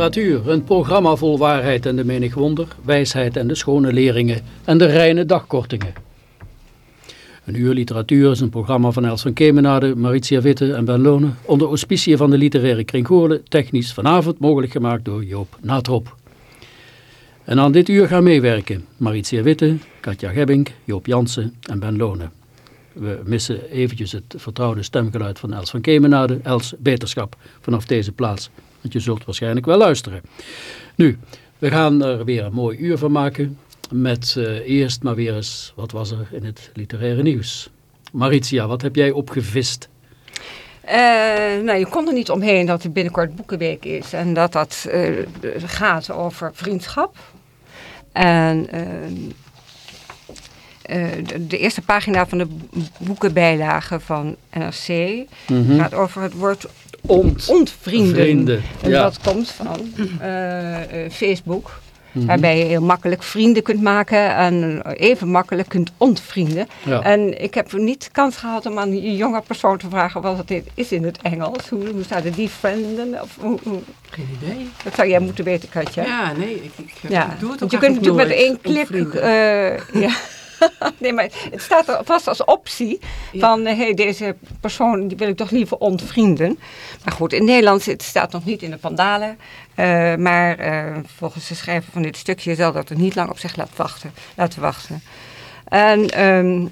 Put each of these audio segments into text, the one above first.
literatuur, een programma vol waarheid en de menig wonder, wijsheid en de schone leringen en de reine dagkortingen. Een uur literatuur is een programma van Els van Kemenade, Maritia Witte en Ben Lonen, onder auspiciën van de literaire kring Goorlen, technisch vanavond mogelijk gemaakt door Joop Natrop. En aan dit uur gaan meewerken Maritia Witte, Katja Gebbink, Joop Jansen en Ben Lonen. We missen eventjes het vertrouwde stemgeluid van Els van Kemenade. Els, beterschap vanaf deze plaats, want je zult waarschijnlijk wel luisteren. Nu, we gaan er weer een mooi uur van maken met eh, eerst maar weer eens, wat was er in het literaire nieuws? Maritia, wat heb jij opgevist? Eh, nou, je kon er niet omheen dat er binnenkort Boekenweek is. En dat dat eh, gaat over vriendschap. En de, de eerste pagina van de boekenbijlage van NRC Mhm. gaat over het woord Ont. ontvrienden. Vrienden, En ja. dat komt van eh, eh, Facebook. Waarbij je heel makkelijk vrienden kunt maken en even makkelijk kunt ontvrienden. Ja. En ik heb niet kans gehad om aan die jonge persoon te vragen wat het is in het Engels. Hoe, hoe staat het, die frienden? Of, hoe, hoe- Geen idee. dat zou jij moeten weten, Katja. Ja, nee, ik, ik, Ja, doe het want ook je kunt natuurlijk met één klik... eh, ja. nee, maar het staat er vast als optie van... hé, hey, deze persoon die wil ik toch liever ontvrienden. Maar goed, in Nederlands het staat nog niet in de pandalen. eh, maar eh, volgens de schrijver van dit stukje zal dat er niet lang op zich laten wachten. Laten wachten. En... ehm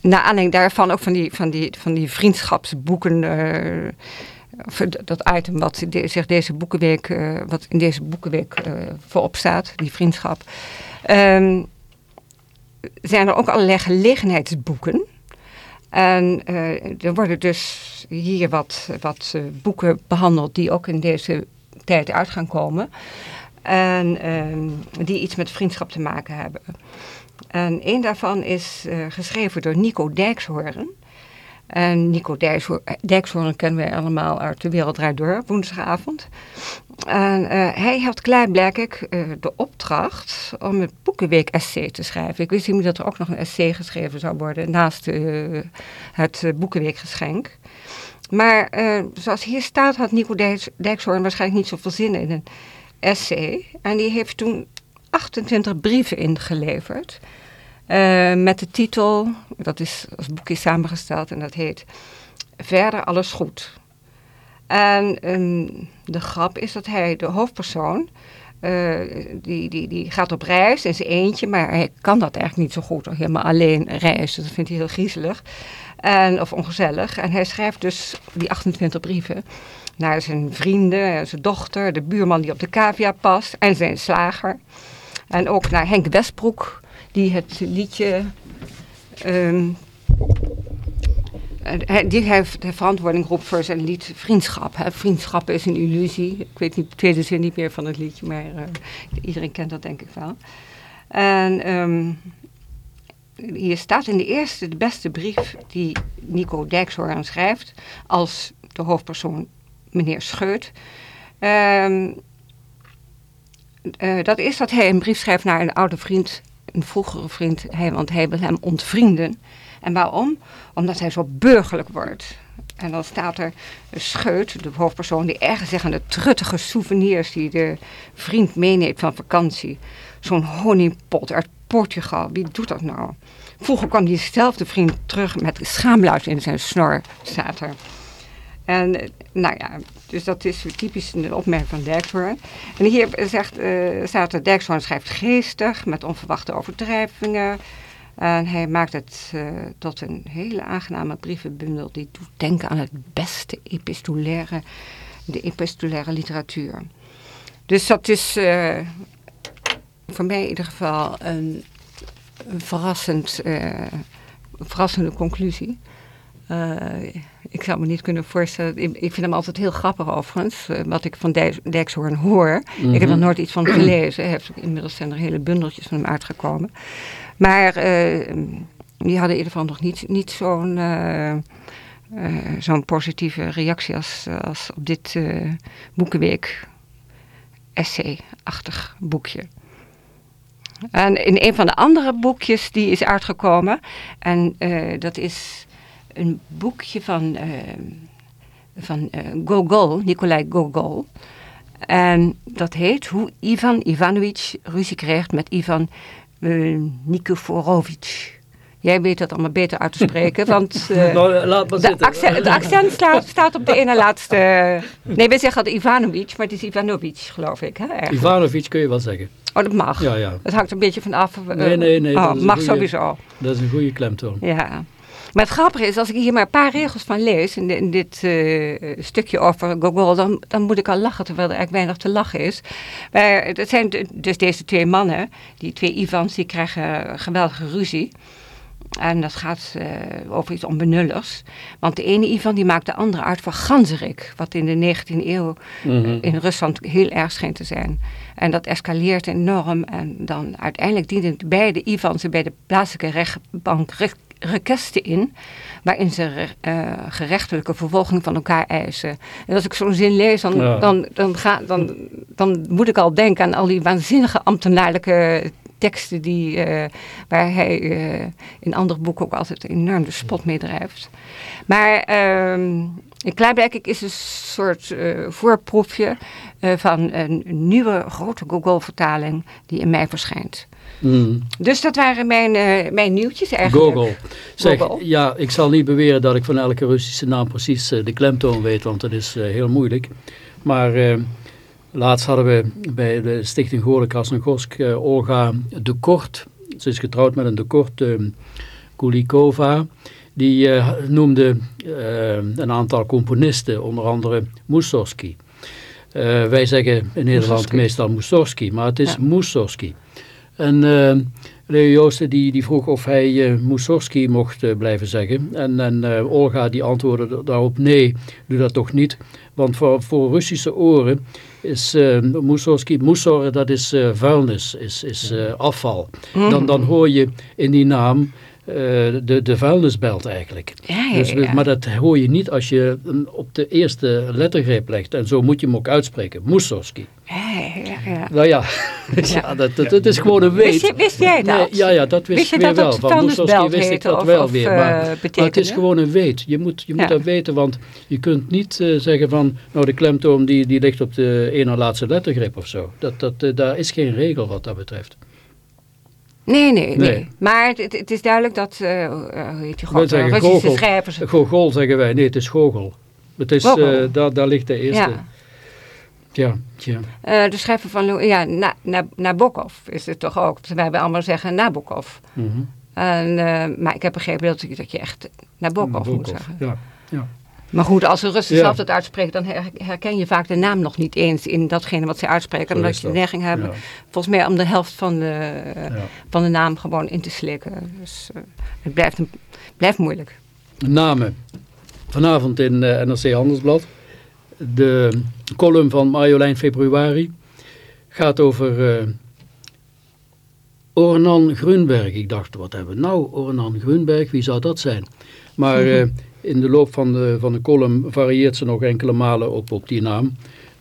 naar aanleiding daarvan ook van die, van die, van die vriendschapsboeken... eh, of dat item wat zich deze boekenweek, eh, wat in deze boekenweek eh, voorop staat, die vriendschap. Ehm, zijn er ook allerlei gelegenheidsboeken. En eh, er worden dus hier wat, wat eh, boeken behandeld die ook in deze tijd uit gaan komen. En ehm, die iets met vriendschap te maken hebben. En een daarvan is eh, geschreven door Nico Dijkshoorn. En Nico Dijkshoorn, Dijkshoorn kennen wij allemaal uit De Wereld Door, woensdagavond. En eh, hij had klaarblijkelijk eh, de opdracht om het Boekenweek-essay te schrijven. Ik wist niet dat er ook nog een essay geschreven zou worden naast eh, het eh, Boekenweekgeschenk. Maar eh, zoals hier staat had Nico Dijks- Dijkshoorn waarschijnlijk niet zoveel zin in een essay. En die heeft toen 28 brieven ingeleverd. Eh, met de titel, dat is als boekje samengesteld en dat heet Verder alles goed. En ehm, de grap is dat hij, de hoofdpersoon, eh, die, die, die gaat op reis in zijn eentje, maar hij kan dat eigenlijk niet zo goed, helemaal alleen reizen. Dat vindt hij heel griezelig en, of ongezellig. En hij schrijft dus die 28 brieven naar zijn vrienden, zijn dochter, de buurman die op de cavia past en zijn slager. En ook naar Henk Westbroek, die het liedje ehm, eh, die heeft de verantwoording roept voor zijn lied Vriendschap. Hè. Vriendschap is een illusie. Ik weet niet de tweede zin niet meer van het liedje, maar eh, iedereen kent dat denk ik wel. En ehm, hier staat in de eerste, de beste brief die Nico Dijkshoorn schrijft, als de hoofdpersoon meneer Scheut. Ehm, eh, dat is dat hij een brief schrijft naar een oude vriend, een vroegere vriend, hij, want hij wil hem ontvrienden. En waarom? Omdat hij zo burgerlijk wordt. En dan staat er een scheut, de hoofdpersoon, die ergens aan de truttige souvenirs die de vriend meeneemt van vakantie. Zo'n honingpot uit Portugal. Wie doet dat nou? Vroeger kwam diezelfde vriend terug met schaamluid in zijn snor, staat er. En eh, nou ja, dus dat is typisch een opmerking van Dijkshoorn. En hier zegt, uh, staat er, Dijkshoorn schrijft geestig, met onverwachte overdrijvingen. En hij maakt het uh, tot een hele aangename brievenbundel die doet denken aan het beste epistolaire, de epistolaire literatuur. Dus dat is uh, voor mij in ieder geval een, een verrassend, verrassende conclusie. Ik zou me niet kunnen voorstellen. Ik, ik, vind hem altijd heel grappig overigens. wat ik van Dijkshoorn hoor. Mm -hmm. Ik heb nog nooit iets van gelezen. Hij heeft, inmiddels zijn er hele bundeltjes van hem uitgekomen. Maar uh, die hadden in ieder geval nog niet, niet zo'n uh, uh, zo'n positieve reactie als, als op dit Boekenweek essay-achtig boekje. En in een van de andere boekjes die is uitgekomen, en dat is een boekje van, van Gogol, Nikolai Gogol. En dat heet Hoe Ivan Ivanovic ruzie kreeg met Ivan uh, Nikiforovic. Jij weet dat allemaal beter uit te spreken, want uh, nou, laat maar de, accent, de accent staat, staat op de ene laatste... Nee, we zeggen altijd Ivanovic, maar het is Ivanovic, geloof ik. Hè, Ivanovic kun je wel zeggen. Oh, dat mag. Ja, ja. Het hangt een beetje van af. Uh, nee, nee, nee. Oh, mag goeie, sowieso. Dat is een goede klemtoon. Ja. Maar het grappige is, als ik hier maar een paar regels van lees, in, in dit uh, stukje over Gogol, dan, dan moet ik al lachen, terwijl er eigenlijk weinig te lachen is. Maar het zijn dus deze twee mannen, die twee Ivans, die krijgen geweldige ruzie. En dat gaat uh, over iets onbenulligs. Want de ene Ivan die maakt de andere uit voor ganzerik. Wat in de 19e eeuw mm -hmm. in Rusland heel erg scheen te zijn. En dat escaleert enorm. En dan uiteindelijk dienen beide Ivans bij de plaatselijke rechtbank requesten in, waarin ze uh, gerechtelijke vervolging van elkaar eisen. En als ik zo'n zin lees, dan, ja. dan, dan, ga, dan, dan moet ik al denken aan al die waanzinnige ambtenaarlijke teksten die, uh, waar hij uh, in andere boeken ook altijd enorm de spot mee drijft. Maar uh, in Klaarblijk is een soort voorproefje van een nieuwe grote Google-vertaling die in mei verschijnt. Mm. Dus dat waren mijn, uh, mijn nieuwtjes eigenlijk. Google. Zeg, Google. ja, ik zal niet beweren dat ik van elke Russische naam precies de klemtoon weet, want dat is heel moeilijk. Maar laatst hadden we bij de stichting Goorle Krasnogorsk Olga de Kort. Ze is getrouwd met een de Kort Kulikova. Die noemde een aantal componisten, onder andere Mussorgsky. wij zeggen in Nederland meestal Mussorgsky, maar het is ja. Mussorgsky. En Leo Joosten die, die vroeg of hij uh, Mussorgsky mocht blijven zeggen. En, en Olga die antwoordde daarop nee, doe dat toch niet. Want voor, voor Russische oren is uh, Mussorgsky, Mussor dat is vuilnis, is, is afval. Mm. Dan, dan hoor je in die naam de, de vuilnisbelt eigenlijk. Ja, ja, dus, ja. maar dat hoor je niet als je op de eerste lettergreep legt. En zo moet je hem ook uitspreken. Ja. Nou ja, ja dat, dat, dat is gewoon een weet. Wist, jij dat? Nee, ja, ja, dat wist, wist ik weer wel. Van Mussorgsky wist ik dat of, wel of, weer. Uh, Maar, maar, het is gewoon een weet. Je moet, je moet dat weten, want je kunt niet uh, zeggen van... Nou, de klemtoon die, die ligt op de ene laatste lettergreep of zo. Dat, dat, uh, daar is geen regel wat dat betreft. Nee, nee, nee, nee. Maar het, het, is duidelijk dat, uh, hoe heet je god, zeggen, Russische schrijvers... Gogol zeggen wij, nee, het is Gogol. Het is, uh, daar, daar ligt de eerste... Ja. Ja, ja. Uh, de schrijver van ja, na, na, Nabokov is het toch ook. Wij hebben allemaal zeggen Nabokov. Mm -hmm. en, maar ik heb begrepen dat, dat je echt Nabokov, Nabokov moet zeggen. Ja, ja. Maar goed, als de Russen ja. zelf dat uitspreken, dan herken je vaak de naam nog niet eens in datgene wat ze uitspreken. Omdat je de neiging hebben, ja. volgens mij, om de helft van de, uh, ja. van de naam gewoon in te slikken. Dus uh, het blijft, een, blijft moeilijk. Namen. Vanavond in uh, NRC Handelsblad. De column van Marjolein Februari gaat over Ornan Grunberg. Ik dacht, wat hebben we nou? Ornan Grunberg, wie zou dat zijn? Maar... Mm -hmm in de loop van de, van de column varieert ze nog enkele malen op, op die naam.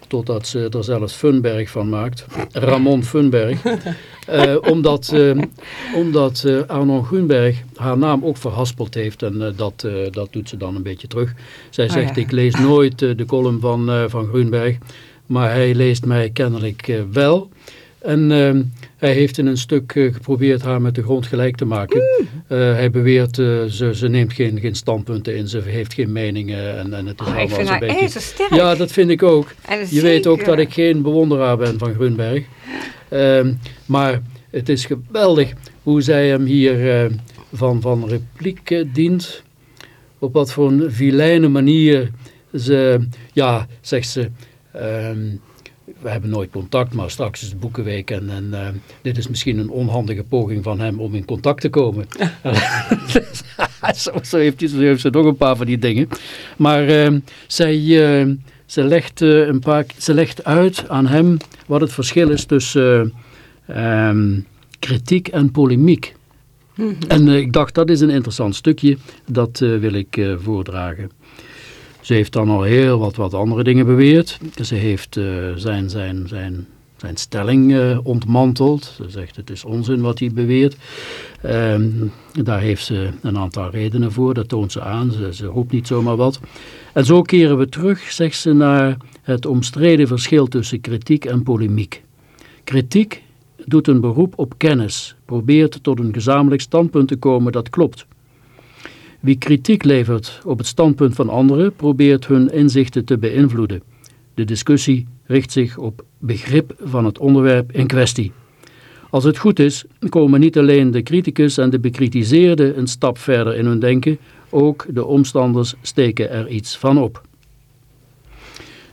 Totdat ze er zelfs Funberg van maakt. Ramon Funberg. uh, omdat uh, omdat uh, Arnon Grunberg haar naam ook verhaspeld heeft. En dat, dat doet ze dan een beetje terug. Zij zegt, oh ja. ik lees nooit de column van, van Grunberg. Maar hij leest mij kennelijk wel. En ehm, hij heeft in een stuk eh, geprobeerd haar met de grond gelijk te maken. Eh, hij beweert, uh, ze, ze neemt geen, geen standpunten in, ze heeft geen meningen. En, en het is oh, ik vind haar beetje... Ja, dat vind ik ook. Je weet ook dat ik geen bewonderaar ben van Grunberg. Ehm, maar het is geweldig hoe zij hem hier van, van repliek dient. Op wat voor een vilijne manier ze, ja, zegt ze... Ehm, we hebben nooit contact, maar straks is het Boekenweek en, en uh, dit is misschien een onhandige poging van hem om in contact te komen. zo, zo, heeft hij, zo heeft ze nog een paar van die dingen. Maar uh, zij, uh, ze, legt, een paar, ze legt uit aan hem wat het verschil is tussen ehm, kritiek en polemiek. Mm -hmm. En ik dacht dat is een interessant stukje, dat wil ik voordragen. Ze heeft dan al heel wat, wat andere dingen beweerd. Ze heeft uh, zijn, zijn, zijn, zijn stelling uh, ontmanteld. Ze zegt het is onzin wat hij beweert. Um, daar heeft ze een aantal redenen voor. Dat toont ze aan. Ze, ze roept niet zomaar wat. En zo keren we terug, zegt ze, naar het omstreden verschil tussen kritiek en polemiek. Kritiek doet een beroep op kennis, probeert tot een gezamenlijk standpunt te komen dat klopt. Wie kritiek levert op het standpunt van anderen probeert hun inzichten te beïnvloeden. De discussie richt zich op begrip van het onderwerp in kwestie. Als het goed is, komen niet alleen de criticus en de bekritiseerde een stap verder in hun denken, ook de omstanders steken er iets van op.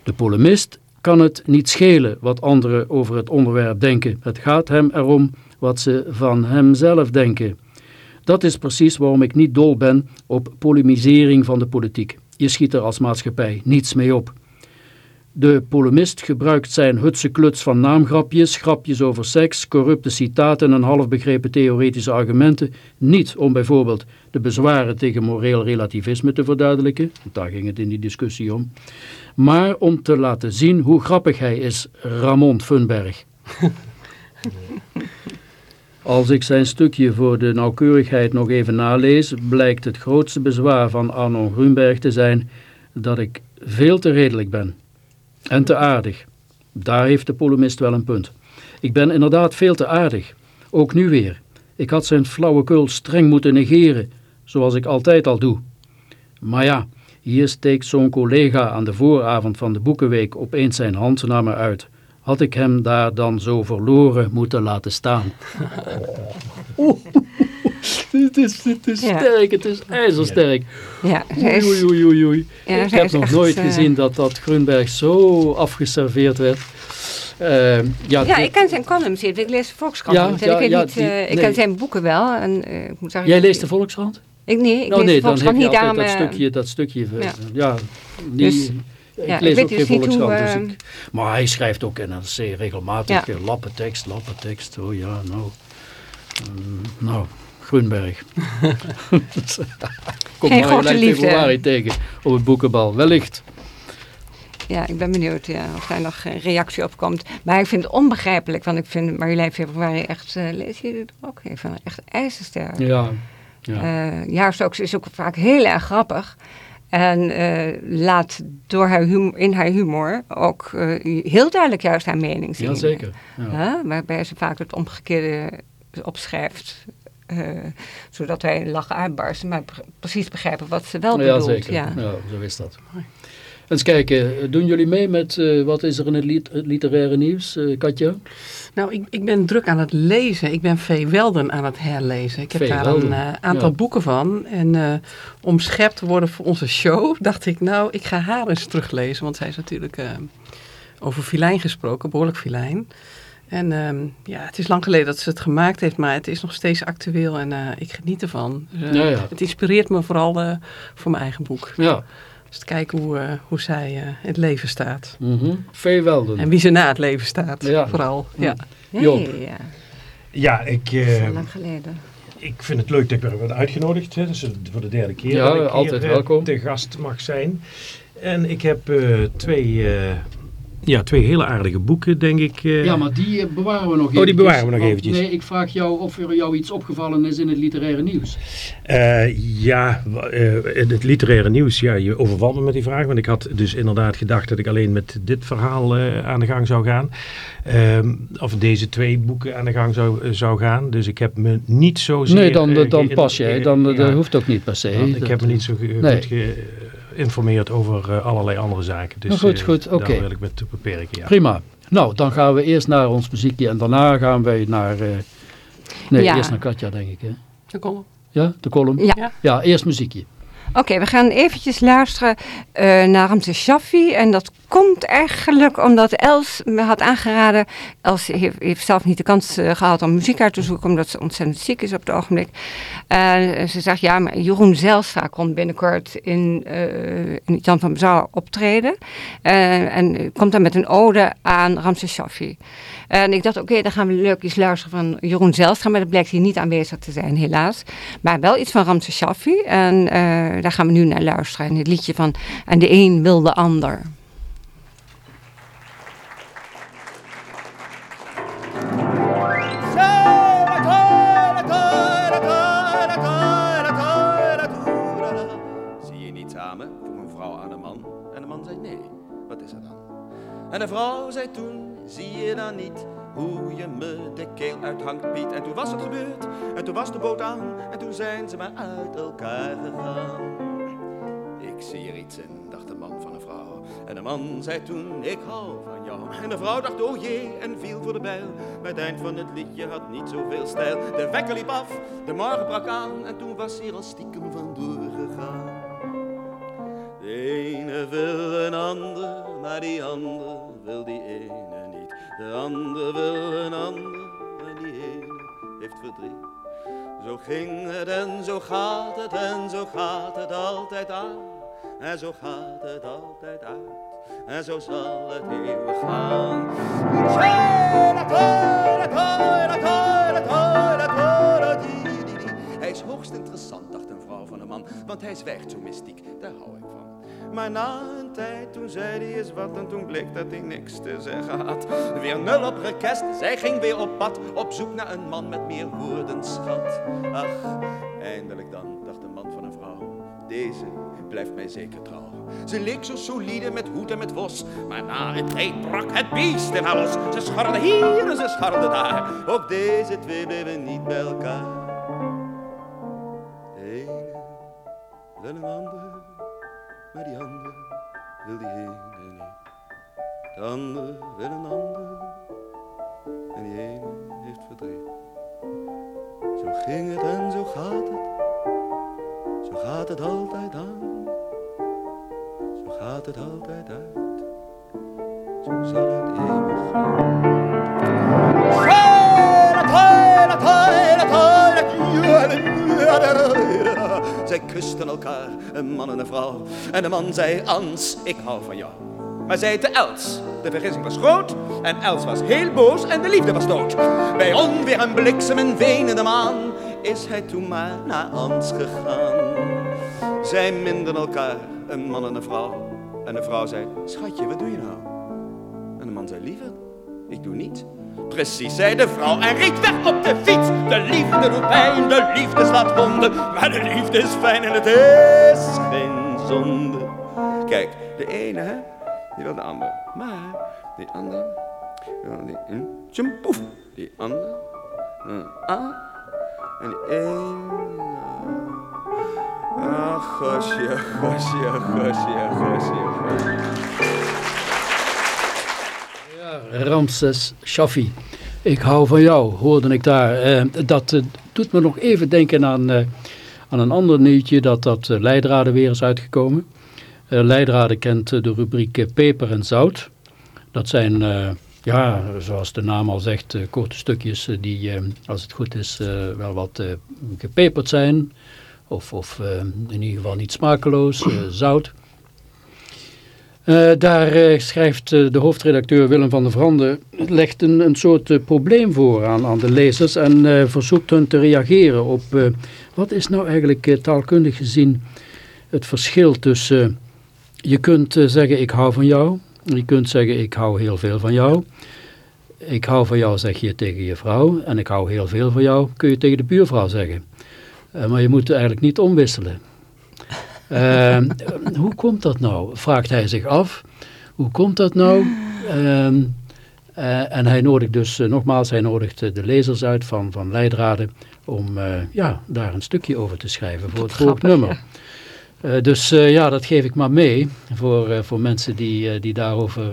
De polemist kan het niet schelen wat anderen over het onderwerp denken. Het gaat hem erom wat ze van hemzelf denken. Dat is precies waarom ik niet dol ben op polemisering van de politiek. Je schiet er als maatschappij niets mee op. De polemist gebruikt zijn hutse kluts van naamgrapjes, grapjes over seks, corrupte citaten en halfbegrepen theoretische argumenten niet om bijvoorbeeld de bezwaren tegen moreel relativisme te verduidelijken, daar ging het in die discussie om, maar om te laten zien hoe grappig hij is, Ramon Funberg. Als ik zijn stukje voor de nauwkeurigheid nog even nalees, blijkt het grootste bezwaar van Arno Grunberg te zijn dat ik veel te redelijk ben. En te aardig. Daar heeft de polemist wel een punt. Ik ben inderdaad veel te aardig. Ook nu weer. Ik had zijn flauwekul streng moeten negeren, zoals ik altijd al doe. Maar ja, hier steekt zo'n collega aan de vooravond van de Boekenweek opeens zijn hand naar me uit had ik hem daar dan zo verloren moeten laten staan. Oeh, het is, het is sterk, het is ijzersterk. Ja, oei, oei, oei, oei, ik heb nog nooit uh, gezien dat dat Grunberg zo afgeserveerd werd. Uh, ja, ja ik ken zijn columns, ik lees de Volkskrant. Ja, ja, ik, ja, niet, uh, nee. ik ken zijn boeken wel. En, uh, ik moet zeggen, Jij leest de Volkskrant? Ik, nee, ik nou, lees nee, de Volkskrant dan heb je niet dat stukje, dat stukje, ja, ja die, dus, ik lees ook geen Volkskrant. Dus ehm, ik, maar hij schrijft ook in NRC regelmatig ja. lappentekst, lappentekst. Oh ja, nou. Um, nou, Grunberg. Kom geen maar grote februari tegen op het boekenbal, wellicht. Ja, ik ben benieuwd ja, of daar nog een reactie op komt. Maar ik vind het onbegrijpelijk, want ik vind Marjolein Februari echt, uh, lees je dit ook even, echt ijzersterk. Ja. Ja, uh, ja is ook vaak heel erg grappig. En uh, laat door haar humor, in haar humor ook uh, heel duidelijk juist haar mening zien. Jazeker. Ja. Waarbij ze vaak het omgekeerde opschrijft. zodat wij lachen uitbarsten, maar precies begrijpen wat ze wel bedoelt. Ja, zeker. Ja. ja, zo is dat. Eens kijken, doen jullie mee met wat is er in het literaire nieuws, Katja? Nou, ik, ik ben druk aan het lezen. Ik ben V. Welden aan het herlezen. Ik heb v. daar een uh, aantal boeken van. En uh, om schept te worden voor onze show, dacht ik, nou, ik ga haar eens teruglezen. Want zij is natuurlijk uh, over filijn gesproken, behoorlijk filijn. En um, ja, het is lang geleden dat ze het gemaakt heeft, maar het is nog steeds actueel en ik geniet ervan. Dus, ja, ja. Het inspireert me vooral voor mijn eigen boek. Ja. Dus te kijken hoe, uh, hoe zij uh, in het leven staat. Mm -hmm. Veel En wie ze na het leven staat, ja. vooral. Ja. Job. ja. Ja, ik... Uh, lang geleden. Ik vind het leuk dat ik weer word uitgenodigd. Hè. Dus voor de derde keer ja, dat ik altijd hier, welkom. te gast mag zijn. En ik heb twee ja, twee hele aardige boeken, denk ik. Uh... Ja, maar die eh, bewaren we nog even. Oh, die bewaren we nog eventjes. Nee, ik vraag jou of er jou iets opgevallen is in het literaire nieuws. Uh, ja, in het literaire nieuws, ja, je overvalt me met die vraag. Want ik had dus inderdaad gedacht dat ik alleen met dit verhaal aan de gang zou gaan. Ehm, of deze twee boeken aan de gang zou, zou gaan. Dus ik heb me niet zozeer... Nee, dan, dan pas jij. Dan, dat hoeft ook niet per se. ik heb me niet zo nee. goed geïnformeerd over allerlei andere zaken. Dus, goed, goed, oké. Daar wil ik beperken, ja. Prima. Nou, dan gaan we eerst naar ons muziekje en daarna gaan wij naar... Uh, nee, eerst naar Katja, denk ik. Hè? De column. Ja, de column? Ja. Ja, eerst muziekje. Oké, we gaan eventjes luisteren uh, naar Ramses Shaffi. En dat komt eigenlijk omdat Els me had aangeraden. Els heeft, zelf niet de kans uh, gehad om muziek uit te zoeken, omdat ze ontzettend ziek is op het ogenblik. En ze zegt, ja, maar Jeroen Zelstra komt binnenkort in, uh, in van Bezouw optreden. en komt dan met een ode aan Ramses Shaffi. En ik dacht, oké, dan gaan we leuk iets luisteren van Jeroen Zelstra. Maar dat blijkt hier niet aanwezig te zijn, helaas. Maar wel iets van Ramses Shaffi. En daar gaan we nu naar luisteren. En het liedje van En de een wil de ander. En de vrouw zei toen zie je dan niet hoe je me de keel uithangt, Piet? En toen was het gebeurd, en toen was de boot aan, en toen zijn ze maar uit elkaar gegaan. Ik zie er iets in, dacht de man van de vrouw. En de man zei toen, ik hou van jou. En de vrouw dacht, oh jee, en viel voor de bijl. Maar het eind van het liedje had niet zoveel stijl. De wekker liep af, de morgen brak aan, en toen was hij er al stiekem vandoor gegaan. Ene wil een ander, maar die ander wil die ene de ander wil een ander en die ene heeft verdriet. Zo ging het en zo gaat het en zo gaat het altijd aan. En zo gaat het altijd uit en zo zal het eeuwig gaan. Hij is hoogst interessant, dacht een vrouw van een man, want hij zwijgt zo mystiek, daar hou ik van. Maar na een tijd, toen zei hij eens wat en toen bleek dat hij niks te zeggen had. Weer nul op rekest, zij ging weer op pad, op zoek naar een man met meer woordenschat. Ach, eindelijk dan, dacht de man van een vrouw, deze blijft mij zeker trouw. Ze leek zo solide met hoed en met vos, maar na het tijd brak het beest in haar los. Ze scharde hier en ze scharde daar, ook deze twee bleven niet bij elkaar. De ene wil een ander maar die ander wil die ene niet. De ander wil een ander en die ene heeft verdriet. Zo ging het en zo gaat het, zo gaat het altijd aan. Zo gaat het altijd uit, zo zal het eeuwig gaan. Zij kusten elkaar, een man en een vrouw. En de man zei, Ans, ik hou van jou. Maar zei te Els, de vergissing was groot. En Els was heel boos en de liefde was dood. Bij onweer en bliksem en venende maan is hij toen maar naar Ans gegaan. Zij minden elkaar, een man en een vrouw. En de vrouw zei, schatje, wat doe je nou? En de man zei, liever, ik doe niet. Precies, zei de vrouw en reed weg op de fiets. De liefde doet pijn, de liefde slaat wonden. Maar de liefde is fijn en het is geen zonde. Kijk, de ene, hè, die wil de ander. Maar die ander, wil die, hm, tjumpoef. Die ander, een A. En die ene, ach, gosje, gosje, gosje, gosje, gosje. Ramses Shaffi. Ik hou van jou, hoorde ik daar. Eh, dat uh, doet me nog even denken aan, uh, aan een ander nieuwtje dat dat Leidraden weer is uitgekomen. Leidraden kent de rubriek peper en zout. Dat zijn, ja, zoals de naam al zegt, korte stukjes die, als het goed is, wel wat gepeperd zijn. Of, of in ieder geval niet smakeloos, zout. Uh, daar uh, schrijft uh, de hoofdredacteur Willem van der Vrande, legt een, een soort probleem voor aan, aan de lezers en verzoekt hun te reageren op wat is nou eigenlijk taalkundig gezien het verschil tussen je kunt zeggen ik hou van jou Je kunt zeggen, ik hou heel veel van jou. Ik hou van jou, zeg je tegen je vrouw. En ik hou heel veel van jou, kun je tegen de buurvrouw zeggen. Maar je moet eigenlijk niet omwisselen. Uh, hoe komt dat nou? Vraagt hij zich af. Hoe komt dat nou? Uh, en hij nodigt dus, nogmaals, hij nodigt de lezers uit van, van Leidraden om ja, daar een stukje over te schrijven voor het volgende nummer. Dus ja, dat geef ik maar mee voor, voor mensen die, die daarover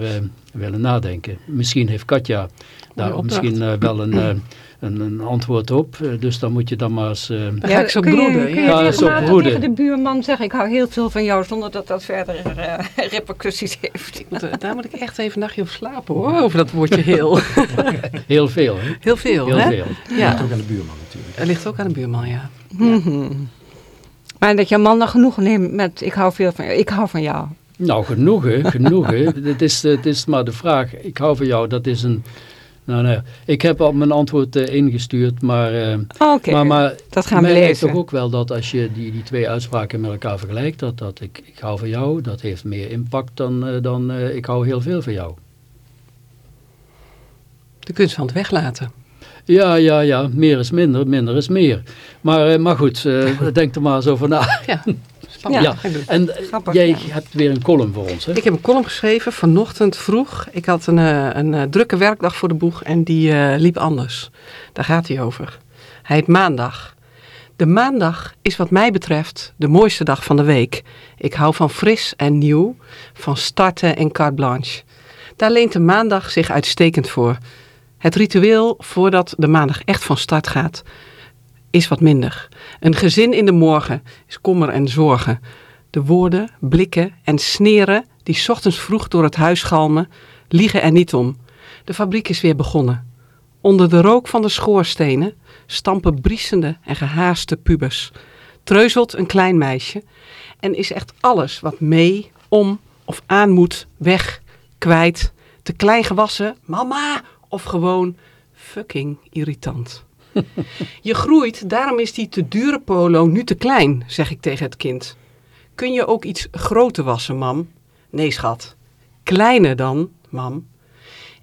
willen nadenken. Misschien heeft Katja daar misschien wel een, een, een, antwoord op. dus dan moet je dan maar eens... dan ga ik zo broeden. Kun je, ja, ja, zo broeden. tegen de buurman zeggen, ik hou heel veel van jou, zonder dat dat verder repercussies heeft. Moet, daar moet ik echt even een nachtje op slapen hoor, over dat woordje heel. heel veel, hè? Heel veel, heel hè? Veel. Ja. Dat ligt ook aan de buurman natuurlijk. Het ligt ook aan de buurman, ja. -hmm. Maar dat je man dan genoegen neemt met ik hou veel van jou. Ik hou van jou. Nou, genoegen, genoegen. het, is, het is maar de vraag. Ik hou van jou, dat is een... Nou, nee, ik heb al mijn antwoord uh, ingestuurd, maar, uh, okay, maar, maar dat gaan we lezen. toch ook wel dat als je die, die twee uitspraken met elkaar vergelijkt, dat, dat ik, ik hou van jou, dat heeft meer impact dan, uh, dan ik hou heel veel van jou. De kunst van het weglaten. Ja, ja, ja. Meer is minder, minder is meer. Maar, uh, maar goed, uh, denk er maar eens over na. Ja, spannend. Ja. En Grappig, jij ja. hebt weer een column voor ons, hè? Ik heb een column geschreven vanochtend vroeg. Ik had een, een, een drukke werkdag voor de boeg en die uh, liep anders. Daar gaat hij over. Hij heet Maandag. De maandag is wat mij betreft de mooiste dag van de week. Ik hou van fris en nieuw, van starten en carte blanche. Daar leent de maandag zich uitstekend voor. Het ritueel voordat de maandag echt van start gaat, is wat minder. Een gezin in de morgen is kommer en zorgen. De woorden, blikken en sneren die ochtends vroeg door het huis galmen, liegen er niet om. De fabriek is weer begonnen. Onder de rook van de schoorstenen stampen briesende en gehaaste pubers. Treuzelt een klein meisje en is echt alles wat mee, om of aan moet, weg, kwijt, te klein gewassen, mama of gewoon fucking irritant. je groeit, daarom is die te dure polo nu te klein, zeg ik tegen het kind. Kun je ook iets groter wassen, mam? Nee, schat. Kleiner dan, mam.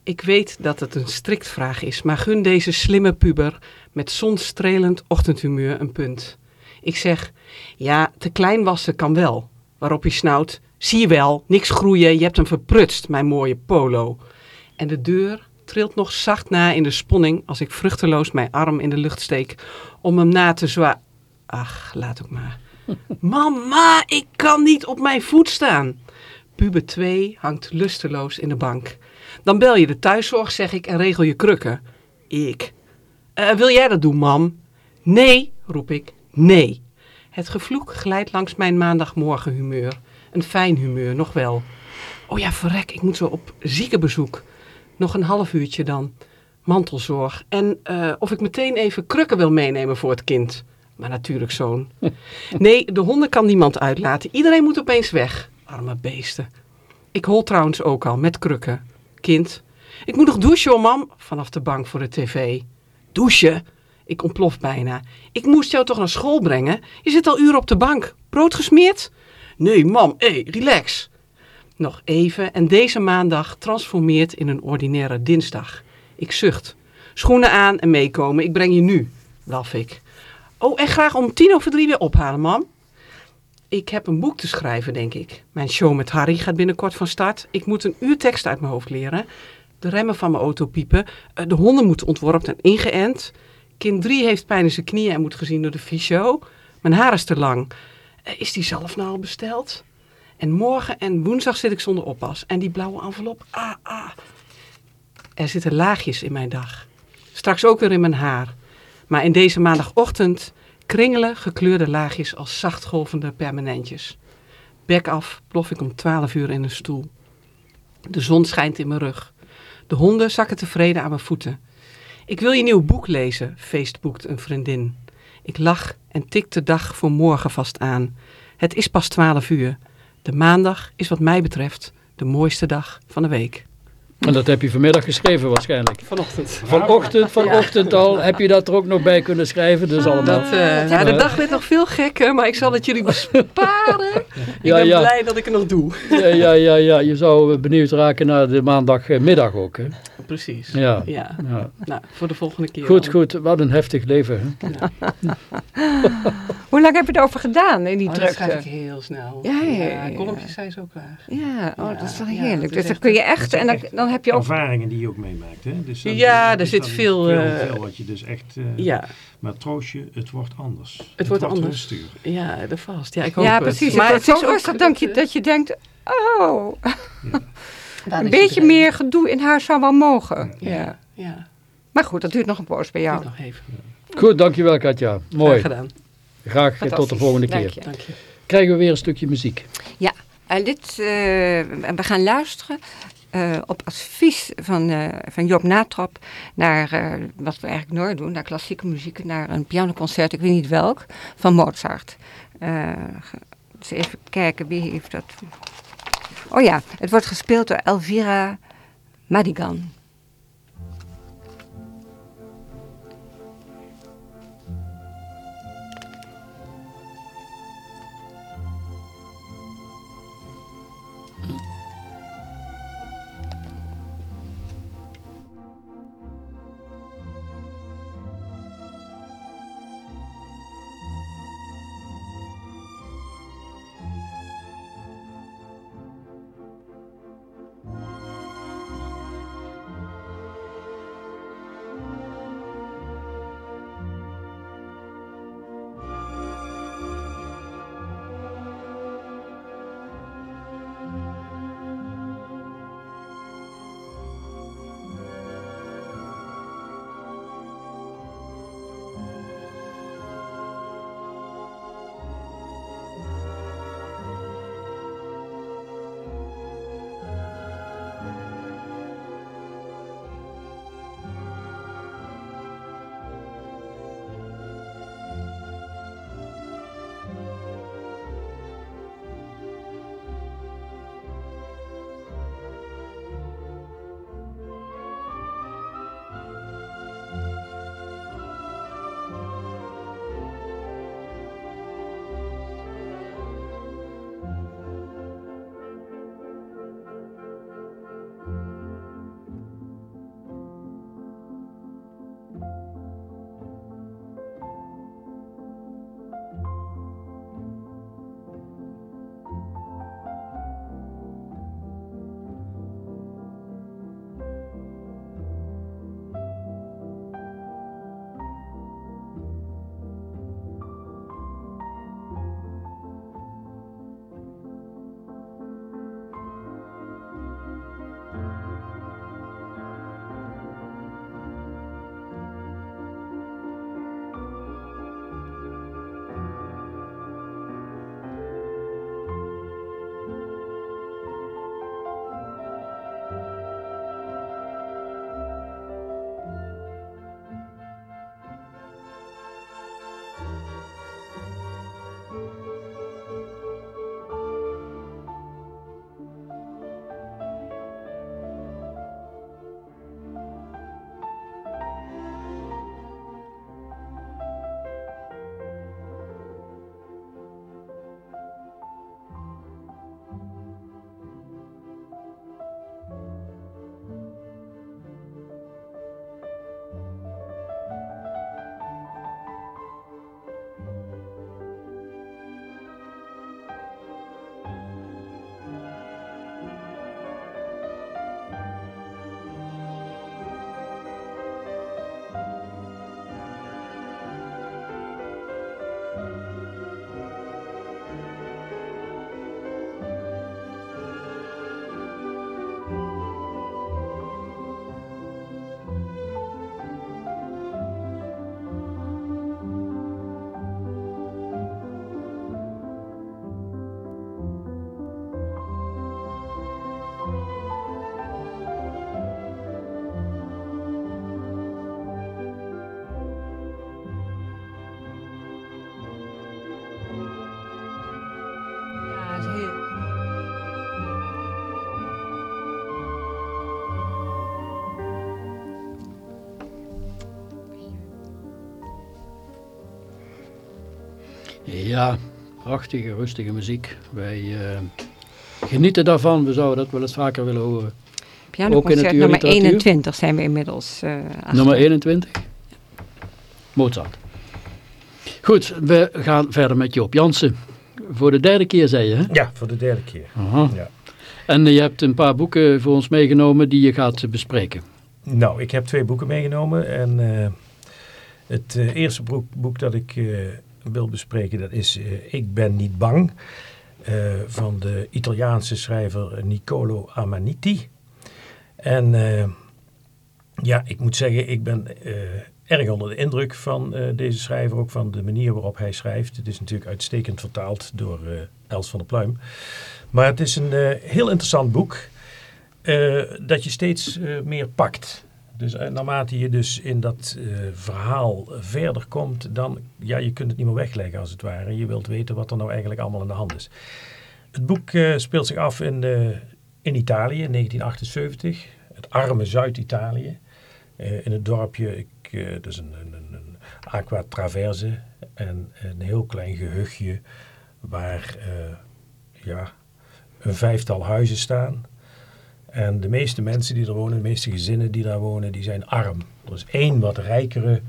Ik weet dat het een strikt vraag is, maar gun deze slimme puber met zonstrelend ochtendhumeur een punt. Ik zeg, ja, te klein wassen kan wel. Waarop hij snauwt, zie je wel, niks groeien, je hebt hem verprutst, mijn mooie polo. En de deur trilt nog zacht na in de sponning als ik vruchteloos mijn arm in de lucht steek om hem na te zwa... Ach, laat ook maar. Mama, ik kan niet op mijn voet staan. Puber 2 hangt lusteloos in de bank. Dan bel je de thuiszorg, zeg ik, en regel je krukken. Ik. Uh, wil jij dat doen, mam? Nee, roep ik. Nee. Het gevloek glijdt langs mijn maandagmorgen humeur. Een fijn humeur, nog wel. Oh ja, verrek, ik moet zo op ziekenbezoek. Nog een half uurtje dan. Mantelzorg. En uh, of ik meteen even krukken wil meenemen voor het kind. Maar natuurlijk zoon. Nee, de honden kan niemand uitlaten. Iedereen moet opeens weg. Arme beesten. Ik hol trouwens ook al, met krukken. Kind. Ik moet nog douchen, oh, mam. Vanaf de bank voor de tv. Douchen? Ik ontplof bijna. Ik moest jou toch naar school brengen? Je zit al uren op de bank. Brood gesmeerd? Nee, mam. Hé, hey, relax. Nog even en deze maandag transformeert in een ordinaire dinsdag. Ik zucht. Schoenen aan en meekomen. Ik breng je nu, blaf ik. Oh, en graag om tien over drie weer ophalen, mam. Ik heb een boek te schrijven, denk ik. Mijn show met Harry gaat binnenkort van start. Ik moet een uur tekst uit mijn hoofd leren. De remmen van mijn auto piepen. Eh, de honden moeten ontworpen en ingeënt. Kind 3 heeft pijn in zijn knieën en moet gezien door de fysio. Mijn haar is te lang. Eh, is die zelf nou al besteld? En morgen en woensdag zit ik zonder oppas. En die blauwe envelop, ah, ah. Er zitten laagjes in mijn dag. Straks ook weer in mijn haar. Maar in deze maandagochtend kringelen gekleurde laagjes als zachtgolvende permanentjes. Bek af plof ik om twaalf uur in een stoel. De zon schijnt in mijn rug. De honden zakken tevreden aan mijn voeten. Ik wil je nieuw boek lezen, feestboekt een vriendin. Ik lach en tik de dag voor morgen vast aan. Het is pas twaalf uur. De maandag is wat mij betreft de mooiste dag van de week. En dat heb je vanmiddag geschreven waarschijnlijk. Vanochtend. Vanochtend, vanochtend al, heb je dat er ook nog bij kunnen schrijven. Dus allemaal. Dat, eh, ja, de dag werd nog veel gekker, maar ik zal het jullie besparen. ik Ja, ben ja. blij dat ik het nog doe. Ja, ja, ja, ja, je zou benieuwd raken naar de maandagmiddag ook. Hè? Precies. Ja. ja. Ja. Nou, voor de volgende keer. Goed, dan. goed. Wat een heftig leven. Hè? Hoe lang heb je erover gedaan in die Oh, dat schrijf ik drukte? heel snel. Ja, ja, ja, ja. Kolompjes zijn zo klaar. Ja, oh, dat is wel heerlijk. het dus dan kun je echt, en dan, dan heb je ook... Ervaringen die je ook meemaakt. Hè? Dus dan- Ja, er is zit veel, eh, veel wat je dus echt... eh, Ja, Maar troost je, het wordt anders. Het wordt anders. rustiger. ja, de vast. Ja, ik hoop Ja, het. precies. Maar het zo ook dat je, dat je denkt, oh, een is beetje meer gedoe in huis zou wel mogen. Ja. Ja, ja. Maar goed, dat duurt nog een poos bij jou. Doe nog even. Goed, dankjewel Katja. Mooi. Graag gedaan. Graag eh, tot de volgende Dank keer. je. Dank je. Krijgen we weer een stukje muziek. Ja, en dit, eh, we gaan luisteren eh, op advies van, eh, van Joop Natrap naar, eh, wat we eigenlijk nooit doen, naar klassieke muziek, naar een pianoconcert, ik weet niet welk, van Mozart. Even kijken, wie heeft dat? Oh ja, het wordt gespeeld door Elvira Madigan. Prachtige, rustige muziek. Wij uh, genieten daarvan. We zouden dat wel eens vaker willen horen. Pianoconcert nummer 21 zijn we inmiddels uh, Nummer 21? Mozart. Goed, we gaan verder met Joop Jansen. Voor de derde keer zei je, hè? Ja, voor de derde keer. Aha. Ja. En je hebt een paar boeken voor ons meegenomen die je gaat bespreken. Nou, ik heb twee boeken meegenomen. En uh, het uh, eerste boek, boek, dat ik uh, wil bespreken, dat is Ik ben niet bang. van de Italiaanse schrijver Niccolo Amaniti. En ja, ik moet zeggen, ik ben erg onder de indruk van deze schrijver. Ook van de manier waarop hij schrijft. Het is natuurlijk uitstekend vertaald door Els van der Pluim. Maar het is een heel interessant boek. Dat je steeds meer pakt. Dus uh, naarmate je dus in dat verhaal verder komt, dan, ja, je kunt het niet meer wegleggen als het ware. Je wilt weten wat er nou eigenlijk allemaal aan de hand is. Het boek speelt zich af in, in Italië, 1978. Het arme Zuid-Italië. in het dorpje, ik, dus een, een, een aqua traverse en een heel klein gehuchtje waar ja, een vijftal huizen staan. En de meeste mensen die er wonen, de meeste gezinnen die daar wonen, die zijn arm. Er is één wat rijkere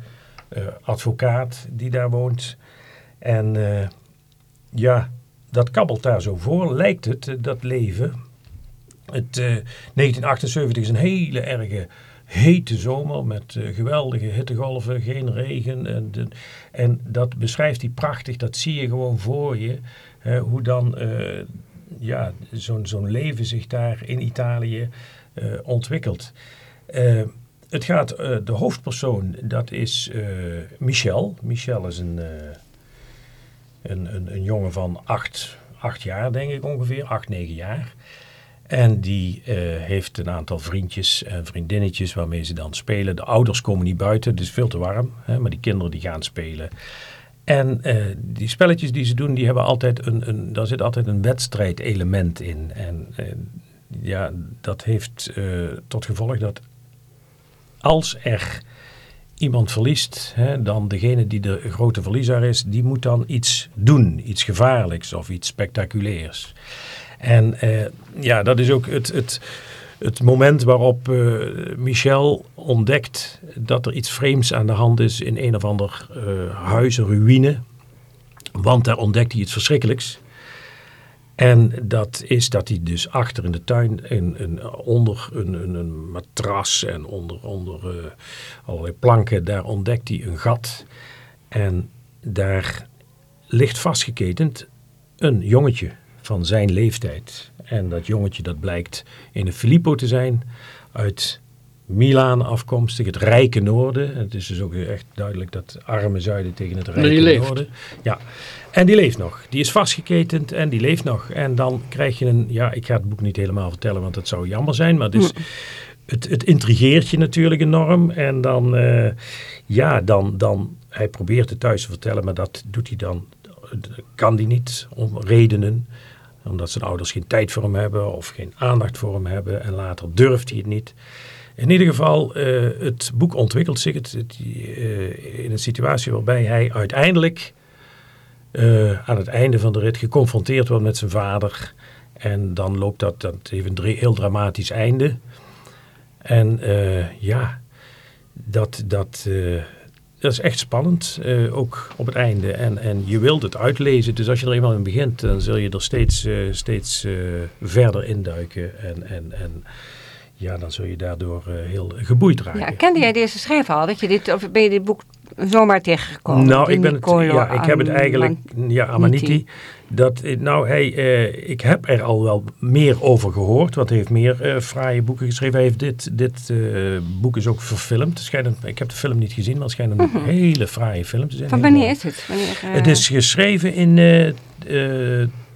uh, advocaat die daar woont. En uh, ja, dat kabbelt daar zo voor, lijkt het, uh, dat leven. Het, 1978 is een hele erge hete zomer met geweldige hittegolven, geen regen. En, en dat beschrijft hij prachtig, dat zie je gewoon voor je. hoe dan ja, zo'n zo'n leven zich daar in Italië uh, ontwikkelt. Uh, het gaat, uh, de hoofdpersoon, dat is Michel. Michel is een, een, een, een, jongen van acht, acht jaar, denk ik ongeveer, acht, negen jaar. En die heeft een aantal vriendjes en vriendinnetjes waarmee ze dan spelen. De ouders komen niet buiten, het is veel te warm. Hè, maar die kinderen die gaan spelen. En uh, die spelletjes die ze doen, die hebben altijd een, een daar zit altijd een wedstrijdelement in. En uh, ja, dat heeft uh, tot gevolg dat als er iemand verliest, hè, dan degene die de grote verliezer is, die moet dan iets doen. Iets gevaarlijks of iets spectaculairs. En ja, dat is ook het, het, het moment waarop uh, Michel ontdekt dat er iets vreemds aan de hand is in een of ander uh, huis, een ruïne. Want daar ontdekt hij iets verschrikkelijks. En dat is dat hij dus achter in de tuin, in, in, onder een, een, een, matras en onder, onder uh, allerlei planken, daar ontdekt hij een gat. En daar ligt vastgeketend een jongetje van zijn leeftijd. En dat jongetje dat blijkt in een Filippo te zijn, uit Milaan afkomstig, het rijke noorden. Het is dus ook echt duidelijk dat arme zuiden tegen het rijke noorden. Ja, en die leeft nog. Die is vastgeketend en die leeft nog. En dan krijg je een, ja, ik ga het boek niet helemaal vertellen, want dat zou jammer zijn, maar het is... Het, het intrigeert je natuurlijk enorm. En dan, uh, ja, dan, dan, hij probeert het thuis te vertellen, maar dat doet hij dan, kan hij niet, om redenen omdat zijn ouders geen tijd voor hem hebben of geen aandacht voor hem hebben. En later durft hij het niet. In ieder geval, uh, het boek ontwikkelt zich het, uh, in een situatie waarbij hij uiteindelijk uh, aan het einde van de rit geconfronteerd wordt met zijn vader. En dan loopt dat, dat heeft een heel dramatisch einde. En ja, dat, dat, dat is echt spannend, uh, ook op het einde. En, en je wilt het uitlezen, dus als je er eenmaal in begint, dan zul je er steeds, uh, steeds uh, verder induiken. En, en, en ja, dan zul je daardoor heel geboeid raken. Ja, kende jij deze schrijver al? Dat je dit, of ben je dit boek zomaar tegengekomen? Nou, ik, ben het, ja, ik heb het eigenlijk, ja, Amaniti. Dat, nou, hij, uh, ik heb er al wel meer over gehoord, want hij heeft meer uh, fraaie boeken geschreven. Hij heeft dit, dit uh, boek is ook verfilmd. Schijnt, ik heb de film niet gezien, maar het schijnt een mm -hmm. hele fraaie film te zijn. Van wanneer is het? Wanneer, het is geschreven in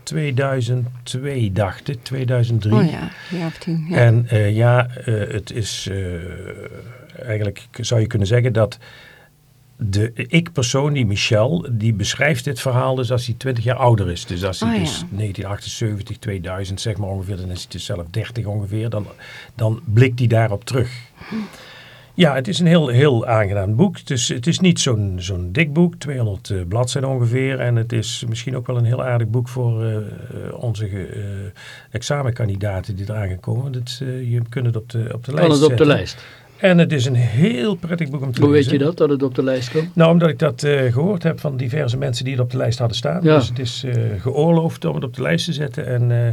2002, dacht ik, 2003. Oh ja, ja of tien. Ja. En ja, het is, eigenlijk zou je kunnen zeggen dat de ik-persoon, die Michel, die beschrijft dit verhaal dus als hij 20 jaar ouder is. Dus als hij oh, dus ja. 1978, 2000 zeg maar ongeveer, dan is hij dus zelf 30 ongeveer, dan, dan blikt hij daarop terug. Ja, het is een heel, heel aangenaam boek. Het is, het is niet zo'n zo'n dik boek, 200 uh, bladzijden ongeveer. En het is misschien ook wel een heel aardig boek voor uh, onze uh, examenkandidaten die eraan gaan komen. Dat, je kunt het op de, op de kan lijst het op zetten. de lijst. En het is een heel prettig boek om te Hoe lezen. weet je dat, dat het op de lijst komt? Nou, omdat ik dat uh, gehoord heb van diverse mensen die het op de lijst hadden staan. Ja. Dus het is uh, geoorloofd om het op de lijst te zetten. En uh,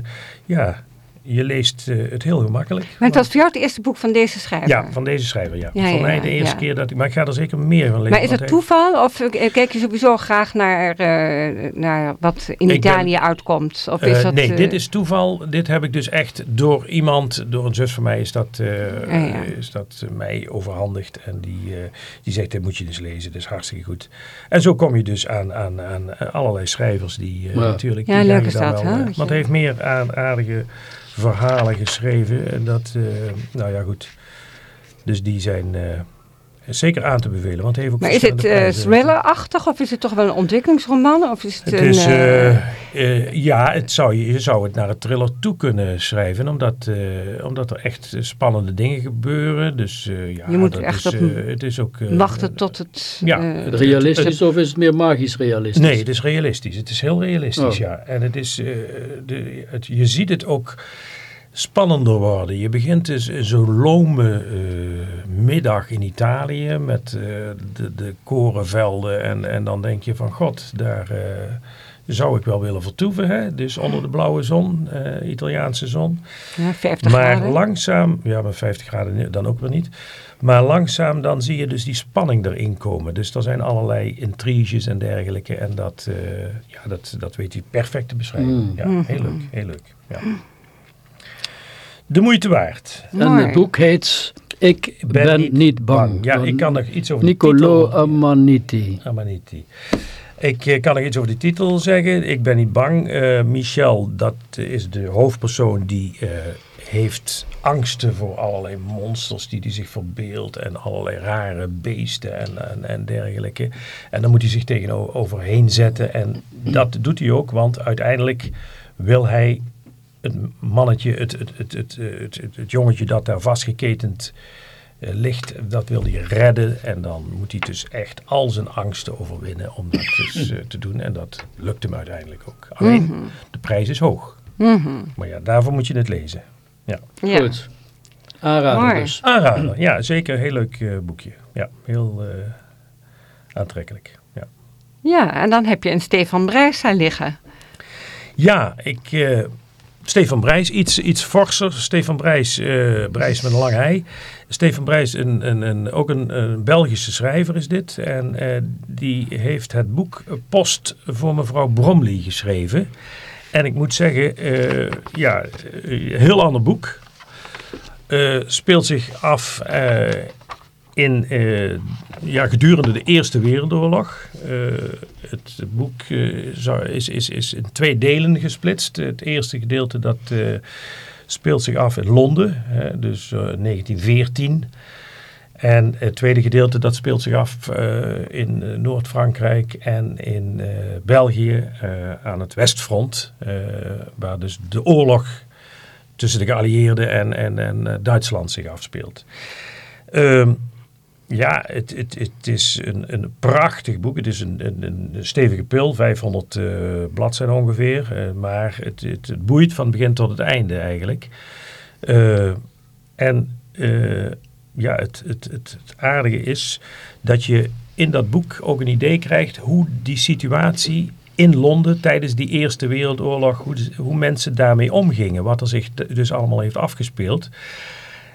ja, je leest het heel gemakkelijk. Maar het was voor jou het eerste boek van deze schrijver? Ja, van deze schrijver, ja. Ja, voor ja, mij de eerste ja. keer dat ik... Maar ik ga er zeker meer van lezen. Maar is het toeval of eh, kijk je sowieso graag naar, eh, naar wat in Ik ben- Italië uitkomt? Of is Eh, dat, nee, eh, dit is toeval. Dit heb ik dus echt door iemand, door een zus van mij is dat, eh, Ja, ja. Is dat eh, mij overhandigd. En die, eh, die zegt, dit moet je dus lezen, dat is hartstikke goed. En zo kom je dus aan, aan, aan allerlei schrijvers die eh, Ja. natuurlijk... Ja, die leuk is dan dat, wel, hè, eh, Want hij heeft meer aan, aardige verhalen geschreven. En dat, eh, nou ja, goed. Dus die zijn... eh, Zeker aan te bevelen, want heeft ook Maar is het thrillerachtig of is het toch wel een ontwikkelingsroman? Of is het, Het een, is, eh, ja, het zou, je zou het naar een thriller toe kunnen schrijven, omdat, eh, omdat er echt spannende dingen gebeuren. Dus eh, ja, Je moet dat echt is, op het is ook. eh, wachten tot het... ja, eh, Het realistisch of is het meer magisch realistisch? Nee, het is realistisch. Het is heel realistisch, Oh. ja. En het is, eh, de, het, je ziet het ook spannender worden. Je begint dus in zo'n lome eh, middag in Italië met eh, de, de korenvelden. En, en dan denk je van god, daar eh, zou ik wel willen vertoeven. Hè? Dus onder de blauwe zon, eh, Italiaanse zon. ja, 50 Maar graden. langzaam, ja, maar 50 graden dan ook weer niet. Maar langzaam dan zie je dus die spanning erin komen. Dus er zijn allerlei intriges en dergelijke. En dat, eh, ja, dat, dat weet hij perfect te beschrijven. Mm. Ja, heel leuk, heel leuk. Ja. De moeite waard. En het boek heet Ik ben, niet, bang. Ja, ik kan nog iets over Niccolo Amaniti. Amaniti. Ik eh, kan nog iets over de titel zeggen. Ik ben niet bang. Eh, Michel, dat is de hoofdpersoon die eh, heeft angsten voor allerlei monsters die hij zich verbeeldt en allerlei rare beesten en, en, dergelijke. En dan moet hij zich tegenoverheen zetten en dat doet hij ook, want uiteindelijk wil hij het mannetje, het, het, het, het, het, jongetje dat daar vastgeketend ligt, dat wil hij redden. En dan moet hij dus echt al zijn angsten overwinnen om dat dus eh, te doen. En dat lukt hem uiteindelijk ook. Alleen, de prijs is hoog. Mhm. Maar ja, daarvoor moet je het lezen. Ja. Goed. Aanraden Mooi. dus. Aanraden, ja, zeker. Heel leuk eh, boekje. Ja, heel eh, aantrekkelijk. Ja. ja, en dan heb je een Stefan Brijs daar liggen. Ja, ik, eh, Stefan Brijs, iets, iets forser. Stefan Brijs, eh, Brijs met een lange ei. Stefan Brijs, een, een, een, ook een, een Belgische schrijver is dit. En eh, die heeft het boek Post voor mevrouw Bromley geschreven. En ik moet zeggen, eh, ja, heel ander boek. Speelt zich af in, eh, ja, gedurende de Eerste Wereldoorlog. Eh, het boek eh, is, is, is in twee delen gesplitst. Het eerste gedeelte dat speelt zich af in Londen, hè, dus eh, 1914. En het tweede gedeelte dat speelt zich af in Noord-Frankrijk en in België aan het Westfront. waar dus de oorlog tussen de geallieerden en, en, en Duitsland zich afspeelt. Ehm, ja, het, het, het is een, een prachtig boek. Het is een, een, stevige pil, 500 eh, bladzijden ongeveer. eh, maar het, het, boeit van het begin tot het einde eigenlijk. Eh, en ja, het, het, het, aardige is dat je in dat boek ook een idee krijgt hoe die situatie in Londen tijdens die Eerste Wereldoorlog, hoe, mensen daarmee omgingen. Wat er zich dus allemaal heeft afgespeeld.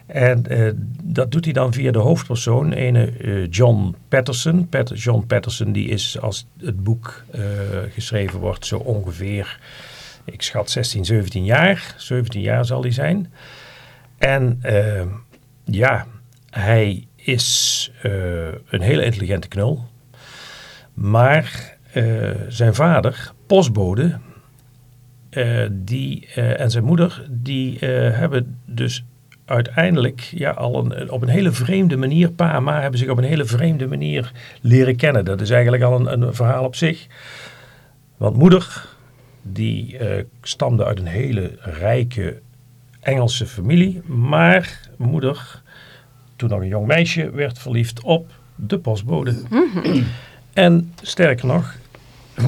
En eh, dat doet hij dan via de hoofdpersoon, ene eh, John Patterson. Pat- John Patterson die is als het boek eh, geschreven wordt zo ongeveer, ik schat 16, 17 jaar. 17 jaar zal hij zijn. En ja, hij is een hele intelligente knul. Maar zijn vader, postbode, die, en zijn moeder, die hebben dus uiteindelijk ja, al een, op een hele vreemde manier, pa en ma hebben zich op een hele vreemde manier leren kennen. Dat is eigenlijk al een, een verhaal op zich. Want moeder, die eh, stamde uit een hele rijke Engelse familie, maar moeder toen nog een jong meisje, werd verliefd op de postbode. En sterker nog,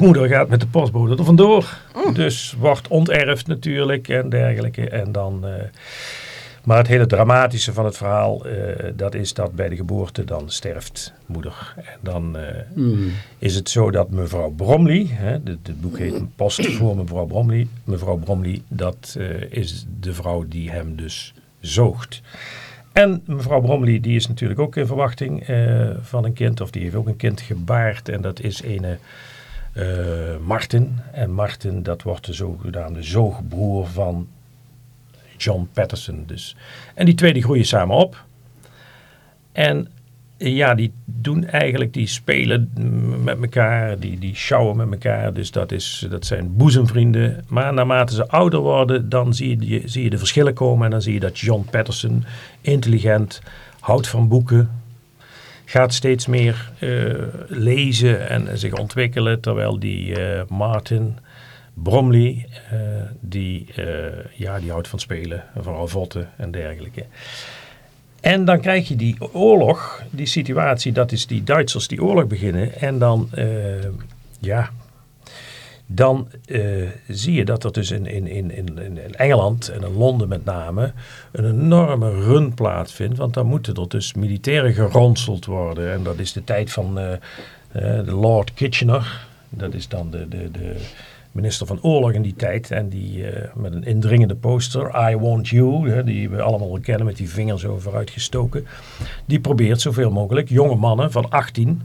moeder gaat met de postbode er vandoor. Dus wordt onterfd natuurlijk en dergelijke. En dan, eh, maar het hele dramatische van het verhaal, eh, dat is dat bij de geboorte dan sterft moeder. En dan eh, Hmm. is het zo dat mevrouw Bromley, hè, boek heet Post voor mevrouw Bromley. Mevrouw Bromley, dat eh, is de vrouw die hem dus zoogt. En mevrouw Bromley, die is natuurlijk ook in verwachting van een kind, of die heeft ook een kind gebaard. En dat is ene eh, Martin. En Martin, dat wordt de zogenaamde zoogbroer van John Patterson. Dus. En die twee die groeien samen op. En ja, die doen eigenlijk, die spelen met elkaar, die, die met elkaar. Dus dat, is, dat zijn boezemvrienden. Maar naarmate ze ouder worden, dan zie je, zie je de verschillen komen. En dan zie je dat John Patterson, intelligent, houdt van boeken. Gaat steeds meer eh, lezen en zich ontwikkelen. Terwijl die eh, Martin Bromley, eh, die, eh, ja, die houdt van spelen. En van ravotten en dergelijke. En dan krijg je die oorlog, die situatie, dat is die Duitsers die oorlog beginnen. En dan, eh, ja, dan zie je dat er dus in, in, in, in, in Engeland en in Londen met name een enorme run plaatsvindt. Want dan moeten er dus militairen geronseld worden. En dat is de tijd van de Lord Kitchener. Dat is dan de, de, de minister van Oorlog in die tijd. En die eh, met een indringende poster, I want you, hè, die we allemaal wel kennen met die vingers zo vooruitgestoken. Die probeert zoveel mogelijk jonge mannen van 18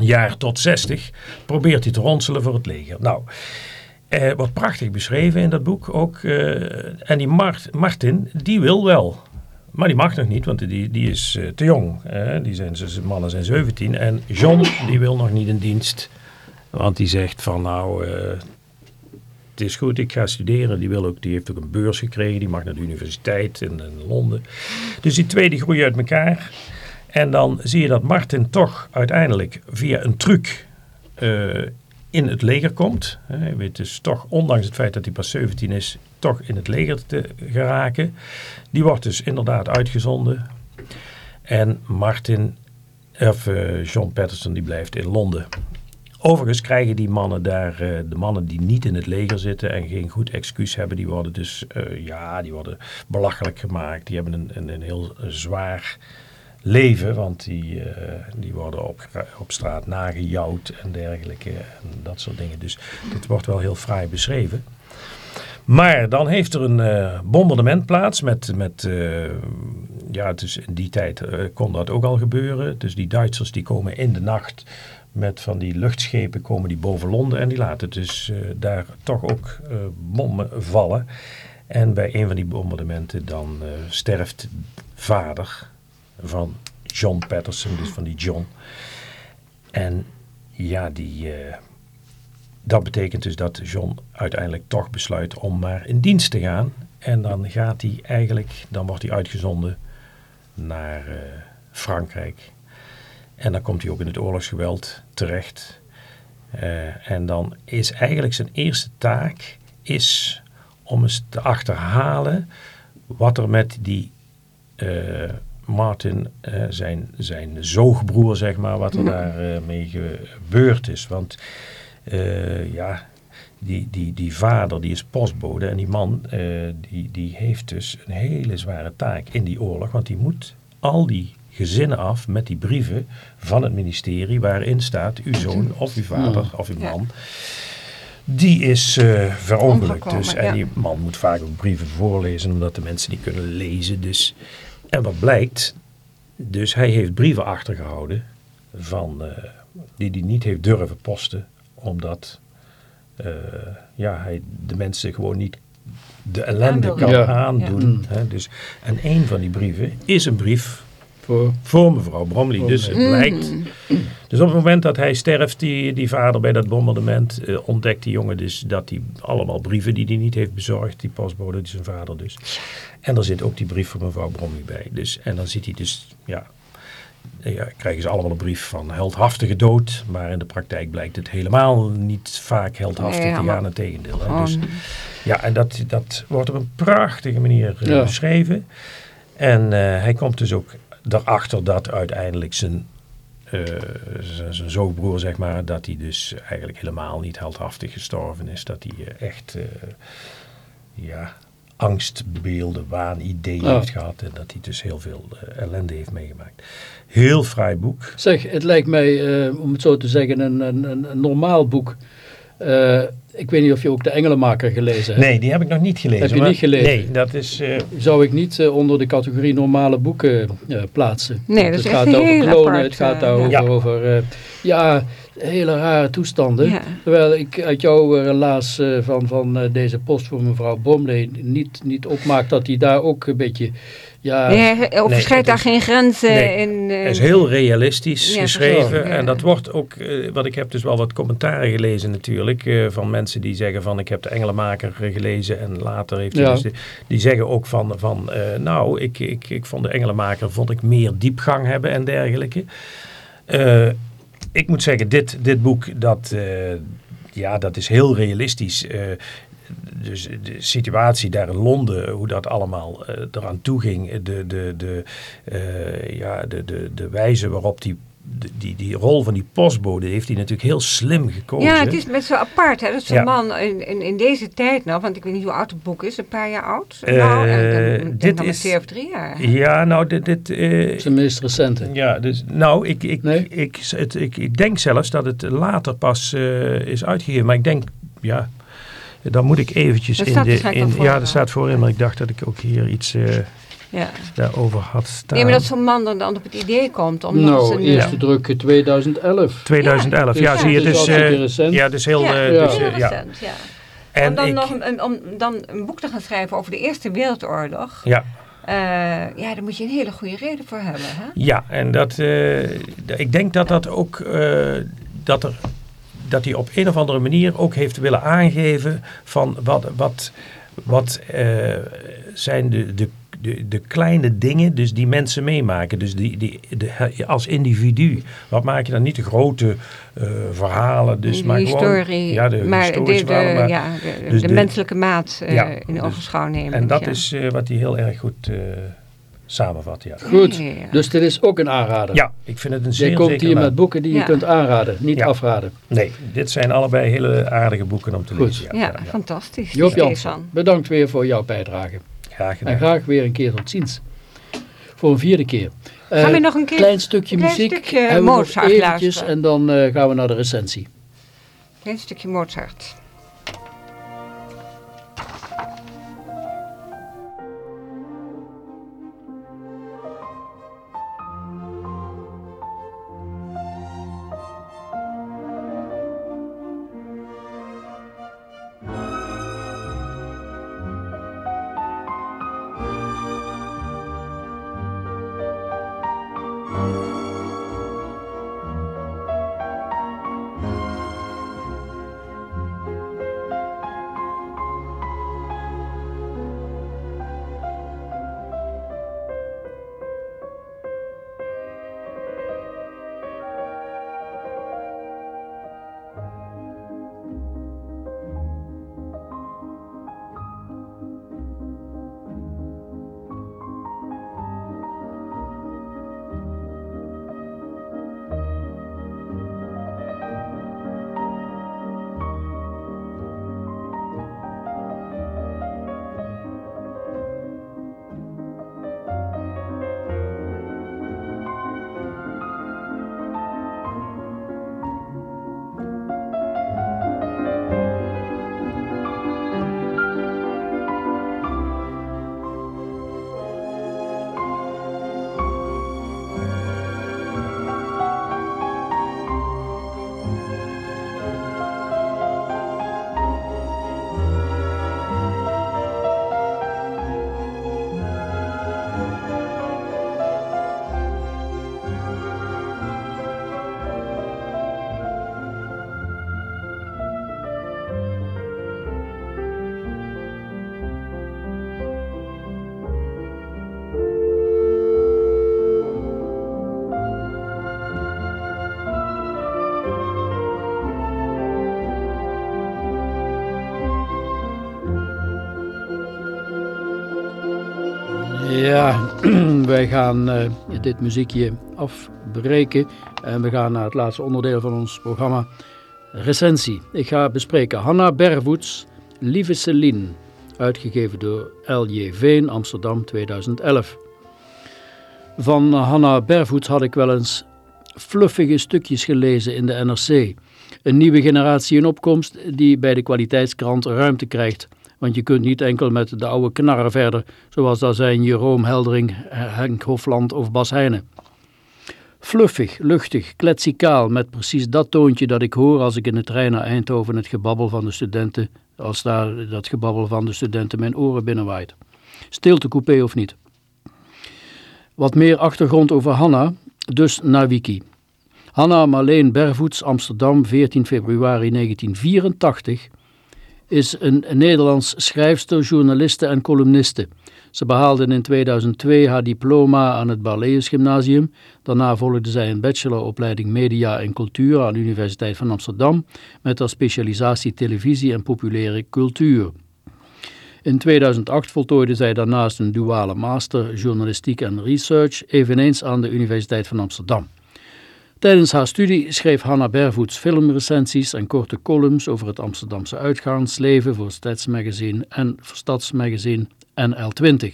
jaar tot 60, probeert hij te ronselen voor het leger. Nou, eh, wordt prachtig beschreven in dat boek ook. eh, en die Mart, Martin, die wil wel. Maar die mag nog niet, want die, die is eh, te jong. hè. die zijn, zijn mannen zijn 17. En John, die wil nog niet in dienst. Want die zegt van nou, eh, het is goed, ik ga studeren. Die, wil ook, die heeft ook een beurs gekregen. Die mag naar de universiteit in, Londen. Dus die twee die groeien uit elkaar. En dan zie je dat Martin toch uiteindelijk via een truc eh, in het leger komt. Hij weet dus toch, ondanks het feit dat hij pas 17 is, toch in het leger te geraken. Die wordt dus inderdaad uitgezonden. En Martin, of eh, John Patterson, die blijft in Londen. Overigens krijgen die mannen daar, eh, de mannen die niet in het leger zitten en geen goed excuus hebben, die worden dus, eh, ja, die worden belachelijk gemaakt. Die hebben een, een, een heel zwaar leven, want die, eh, die worden op, op straat nagejouwd en dergelijke en dat soort dingen. Dus dit wordt wel heel fraai beschreven. Maar dan heeft er een bombardement plaats met, met ja, dus in die tijd kon dat ook al gebeuren. Dus die Duitsers die komen in de nacht met van die luchtschepen komen die boven Londen en die laten dus eh, daar toch ook eh, bommen vallen. En bij een van die bombardementen dan eh, sterft vader van John Patterson, dus van die John. En ja, die, dat betekent dus dat John uiteindelijk toch besluit om maar in dienst te gaan. En dan gaat hij eigenlijk, dan wordt hij uitgezonden naar Frankrijk. En dan komt hij ook in het oorlogsgeweld terecht. Eh, en dan is eigenlijk zijn eerste taak is om eens te achterhalen wat er met die eh, Martin, eh, zijn, zijn zoogbroer, zeg maar, wat er daar mee gebeurd is. Want ja, die, die, die vader die is postbode en die man die, die heeft dus een hele zware taak in die oorlog. Want die moet al die gezinnen af met die brieven van het ministerie waarin staat uw zoon of uw vader of uw man. Die is eh verongelukt dus. En ja. die man moet vaak ook brieven voorlezen omdat de mensen niet kunnen lezen. Dus. En wat blijkt, dus hij heeft brieven achtergehouden van, eh, die hij niet heeft durven posten omdat eh, ja, hij de mensen gewoon niet de ellende Aandoen. kan Ja. aandoen. Hè, dus, en een van die brieven is een brief Voor, voor mevrouw Bromley. Dus het blijkt. Dus op het moment dat hij sterft, die, die vader bij dat bombardement, eh, ontdekt die jongen dus dat hij allemaal brieven die hij niet heeft bezorgd, die postbode, die zijn vader dus. En er zit ook die brief van mevrouw Bromley bij. Dus, en dan ziet hij dus, ja, ja, krijgen ze allemaal een brief van heldhaftige dood. Maar in de praktijk blijkt het helemaal niet vaak heldhaftig Nee, te gaan, het tegendeel. Hè. Dus, ja, en dat, dat wordt op een prachtige manier eh, Ja. beschreven. En eh, hij komt dus ook daarachter dat uiteindelijk zijn, uh, zijn zoogbroer, zeg maar, dat hij dus eigenlijk helemaal niet heldhaftig gestorven is. Dat hij uh, echt, uh, ja, angstbeelden, waanideeën oh. heeft gehad. En dat hij dus heel veel ellende heeft meegemaakt. Heel fraai boek. Zeg, het lijkt mij, om het zo te zeggen, een, een, een normaal boek. Ik weet niet of je ook de Engelenmaker gelezen hebt. Nee, die heb ik nog niet gelezen. Heb je niet gelezen? Nee, dat is... Uh... Zou ik niet uh, onder de categorie normale boeken uh, plaatsen. Nee, dat het is gaat over klonen, apart, het gaat ja. over... Ja. over ja, hele rare toestanden. Ja. Terwijl ik uit jouw relaas van, van deze post voor mevrouw Bromley niet, niet opmaak dat hij daar ook een beetje... Ja, nee, overschrijdt daar geen grenzen. Nee, in, uh, het is heel realistisch ja, geschreven. ja. En dat wordt ook, uh, wat ik heb dus wel wat commentaren gelezen natuurlijk. Uh, van mensen die zeggen van ik heb de Engelenmaker gelezen. En later heeft hij Ja. dus de- die zeggen ook van, van nou ik, ik, ik vond de Engelenmaker vond ik meer diepgang hebben en dergelijke. Eh, ik moet zeggen, dit, dit boek dat, eh, ja, dat is heel realistisch. Eh, dus de situatie daar in Londen, hoe dat allemaal eh, eraan toe ging, de, de, de, eh, ja, de, de, de wijze waarop die, de- die, die rol van die postbode, heeft hij natuurlijk heel slim gekozen. ja, het is met zo apart. Hè? Dat zo'n Ja. man in, in, in deze tijd nog, want ik weet niet hoe oud het boek is, een paar jaar oud. Eh, nou, en, en, dit dan maar is- twee of drie jaar. Ja, nou, dit... dit eh, zijn meest recente. Ja, dus nou, ik, ik, Nee? ik, het, ik, ik denk zelfs dat het later pas eh, is uitgegeven. Maar ik denk, ja, dan moet ik eventjes Dat in de... In, voor, ja, ja. er staat voorin, maar ik dacht dat ik ook hier iets eh, Ja. daarover had staan. Nee, maar dat zo'n man dan op het idee komt om Nou, zijn... eerste eh, druk 2011. 2011, ja, Dus zie je, het het hartstikke eh, recent. ja, dus heel... Ja, eh, Ja. dus, heel eh, ja. recent, ja. En om, dan ik, nog een, om dan een boek te gaan schrijven over de Eerste Wereldoorlog. ja, eh, ja, daar moet je een hele goede reden voor hebben. Hè? ja, en dat... eh, ik denk dat dat ook... eh, dat er dat hij op een of andere manier ook heeft willen aangeven van wat, wat, wat eh, zijn de, de, de, de kleine dingen dus die mensen meemaken. Dus die, die, de, als individu. Wat maak je dan niet de grote eh, verhalen, dus, de maar gewoon historie, ja, de maar historische de, verhalen. maar- ja, de, dus de menselijke maat Ja, in dus- ogenschouw nemen. en dat ja. is wat hij heel erg goed samenvat. Ja. Goed, dus dit is ook een aanrader. ja, ik vind het een zeer Jij komt hier met boeken die je kunt aanraden, niet Ja. afraden. Nee, dit zijn allebei hele aardige boeken om te Goed. lezen. Ja, Ja, ja, fantastisch. Joop. Jansen, bedankt weer voor jouw bijdrage. Graag gedaan. En graag weer een keer tot ziens. Voor een vierde keer. Gaan Eh, we nog een keer klein stukje een klein muziek stukje hebben we nog Mozart eventjes luisteren? en dan eh, gaan we naar de recensie. Een stukje Mozart. Wij gaan uh, dit muziekje afbreken en we gaan naar het laatste onderdeel van ons programma, recensie. Ik ga bespreken Hanna Bervoets, Lieve Celine, uitgegeven door L.J. Veen, Amsterdam 2011. Van Hanna Bervoets had ik wel eens fluffige stukjes gelezen in de NRC. Een nieuwe generatie in opkomst die bij de kwaliteitskrant ruimte krijgt. Want je kunt niet enkel met de oude knarren verder, zoals dat zijn Jeroen Heldering, Henk Hofland of Bas Heijnen. Fluffig, luchtig, kletsikaal, met precies dat toontje dat ik hoor als ik in de trein naar Eindhoven het gebabbel van de studenten, als daar dat gebabbel van de studenten mijn oren binnenwaait. Stilte coupé of niet. Wat meer achtergrond over Hanna, dus naar Wiki. Hanna Marleen Bervoets, Amsterdam, 14 februari 1984, is een Nederlands schrijfster, journaliste en columniste. Ze behaalde in 2002 haar diploma aan het Barleus Gymnasium. Daarna volgde zij een bacheloropleiding Media en Cultuur aan de Universiteit van Amsterdam met als specialisatie televisie en populaire cultuur. In 2008 voltooide zij daarnaast een duale master journalistiek en research, eveneens aan de Universiteit van Amsterdam. Tijdens haar studie schreef Hanna Bervoets filmrecensies en korte columns over het Amsterdamse uitgaansleven voor Stadsmagazine en voor Stadsmagazine en L20.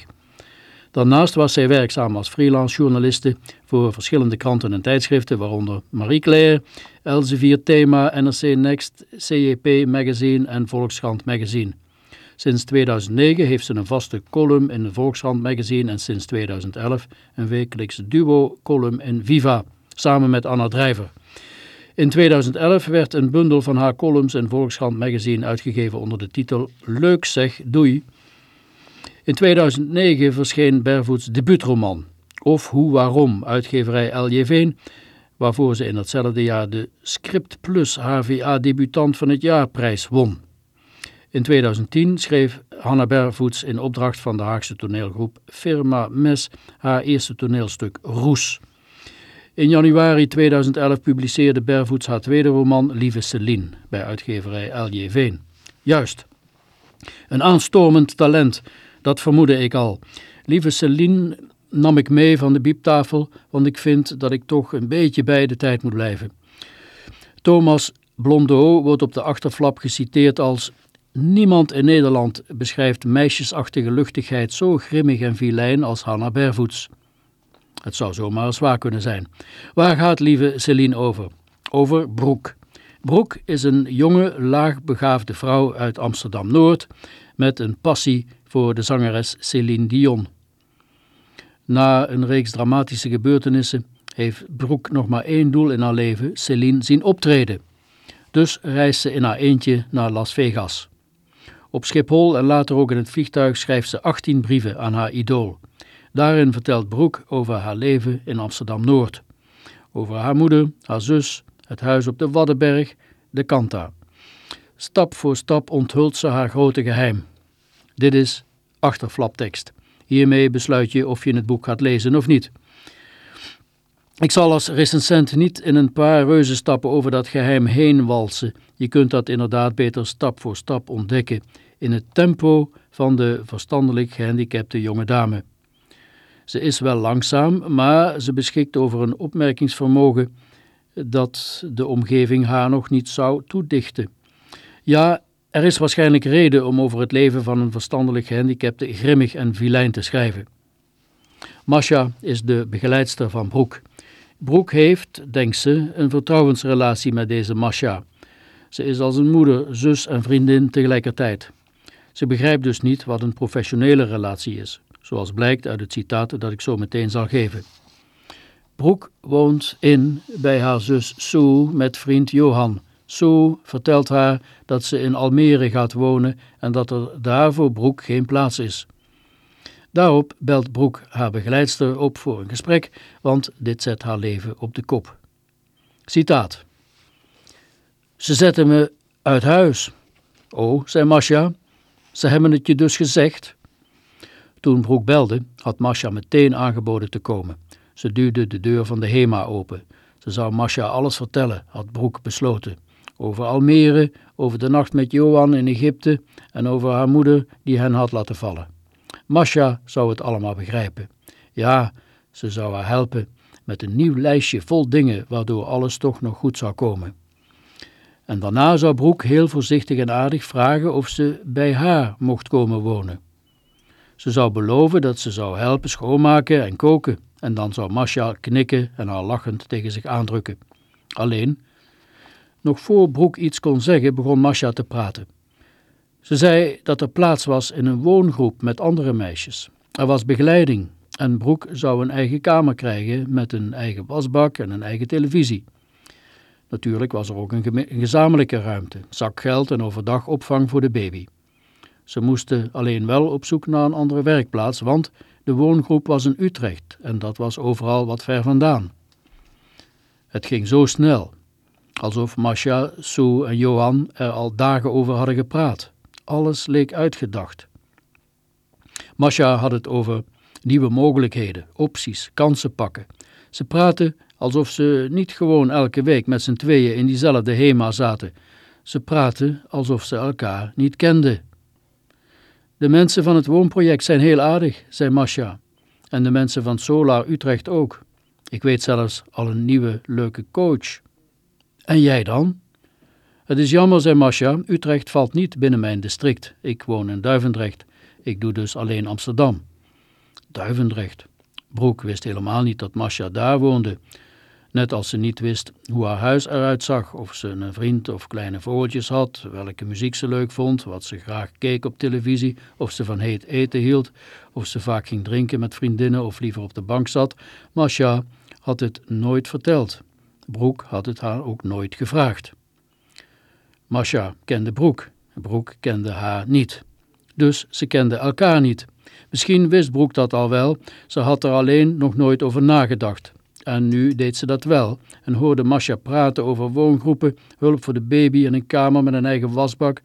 Daarnaast was zij werkzaam als freelance journaliste voor verschillende kranten en tijdschriften, waaronder Marie Claire, Elsevier Thema, NRC Next, CJP Magazine en Volkskrant Magazine. Sinds 2009 heeft ze een vaste column in de Volkskrant Magazine en sinds 2011 een wekelijkse duo-column in Viva samen met Anna Drijver. In 2011 werd een bundel van haar columns in Volkskrant Magazine uitgegeven onder de titel Leuk zeg, doei. In 2009 verscheen Bervoets debuutroman Of Hoe Waarom, uitgeverij L.J. Veen, waarvoor ze in datzelfde jaar de Script Plus HVA Debutant van het Jaarprijs won. In 2010 schreef Hanna Bervoets in opdracht van de Haagse toneelgroep Firma Mes haar eerste toneelstuk Roes. In januari 2011 publiceerde Bervoets haar tweede roman Lieve Celine bij uitgeverij L.J. Veen. Juist. Een aanstormend talent, dat vermoedde ik al. Lieve Celine nam ik mee van de bieptafel, want ik vind dat ik toch een beetje bij de tijd moet blijven. Thomas Blondeau wordt op de achterflap geciteerd als Niemand in Nederland beschrijft meisjesachtige luchtigheid zo grimmig en vilijn als Hanna Bervoets. Het zou zomaar zwaar kunnen zijn. Waar gaat lieve Celine over? Over Broek. Broek is een jonge, laagbegaafde vrouw uit Amsterdam-Noord met een passie voor de zangeres Céline Dion. Na een reeks dramatische gebeurtenissen heeft Broek nog maar één doel in haar leven, Céline zien optreden. Dus reist ze in haar eentje naar Las Vegas. Op Schiphol en later ook in het vliegtuig schrijft ze 18 brieven aan haar idool. Daarin vertelt Broek over haar leven in Amsterdam-Noord. Over haar moeder, haar zus, het huis op de Waddenberg, de Kanta. Stap voor stap onthult ze haar grote geheim. Dit is achterflaptekst. Hiermee besluit je of je het boek gaat lezen of niet. Ik zal als recensent niet in een paar reuzenstappen over dat geheim heen walsen. Je kunt dat inderdaad beter stap voor stap ontdekken in het tempo van de verstandelijk gehandicapte jonge dame. Ze is wel langzaam, maar ze beschikt over een opmerkingsvermogen dat de omgeving haar nog niet zou toedichten. Ja, er is waarschijnlijk reden om over het leven van een verstandelijk gehandicapte grimmig en vilijn te schrijven. Masha is de begeleidster van Broek. Broek heeft, denkt ze, een vertrouwensrelatie met deze Masha. Ze is als een moeder, zus en vriendin tegelijkertijd. Ze begrijpt dus niet wat een professionele relatie is zoals blijkt uit het citaat dat ik zo meteen zal geven. Broek woont in bij haar zus Sue met vriend Johan. Sue vertelt haar dat ze in Almere gaat wonen en dat er daar voor Broek geen plaats is. Daarop belt Broek haar begeleidster op voor een gesprek, want dit zet haar leven op de kop. Citaat. Ze zetten me uit huis. Oh, zei Masha, ze hebben het je dus gezegd? Toen Broek belde, had Masha meteen aangeboden te komen. Ze duwde de deur van de HEMA open. Ze zou Masha alles vertellen, had Broek besloten. Over Almere, over de nacht met Johan in Egypte en over haar moeder die hen had laten vallen. Masha zou het allemaal begrijpen. Ja, ze zou haar helpen met een nieuw lijstje vol dingen waardoor alles toch nog goed zou komen. En daarna zou Broek heel voorzichtig en aardig vragen of ze bij haar mocht komen wonen. Ze zou beloven dat ze zou helpen schoonmaken en koken en dan zou Masha knikken en haar lachend tegen zich aandrukken. Alleen, nog voor Broek iets kon zeggen, begon Masha te praten. Ze zei dat er plaats was in een woongroep met andere meisjes. Er was begeleiding en Broek zou een eigen kamer krijgen met een eigen wasbak en een eigen televisie. Natuurlijk was er ook een, gezamenlijke ruimte, zakgeld en overdag opvang voor de baby. Ze moesten alleen wel op zoek naar een andere werkplaats, want de woongroep was in Utrecht en dat was overal wat ver vandaan. Het ging zo snel, alsof Masha, Sue en Johan er al dagen over hadden gepraat. Alles leek uitgedacht. Masha had het over nieuwe mogelijkheden, opties, kansen pakken. Ze praten alsof ze niet gewoon elke week met z'n tweeën in diezelfde HEMA zaten. Ze praten alsof ze elkaar niet kenden. De mensen van het woonproject zijn heel aardig, zei Masha. En de mensen van Solar Utrecht ook. Ik weet zelfs al een nieuwe leuke coach. En jij dan? Het is jammer, zei Masha, Utrecht valt niet binnen mijn district. Ik woon in Duivendrecht. Ik doe dus alleen Amsterdam. Duivendrecht. Broek wist helemaal niet dat Masha daar woonde. Net als ze niet wist hoe haar huis eruit zag, of ze een vriend of kleine vogeltjes had, welke muziek ze leuk vond, wat ze graag keek op televisie, of ze van heet eten hield, of ze vaak ging drinken met vriendinnen of liever op de bank zat. Masha had het nooit verteld. Broek had het haar ook nooit gevraagd. Masha kende Broek, Broek kende haar niet. Dus ze kenden elkaar niet. Misschien wist Broek dat al wel, ze had er alleen nog nooit over nagedacht. En nu deed ze dat wel en hoorde Masha praten over woongroepen, hulp voor de baby en een kamer met een eigen wasbak.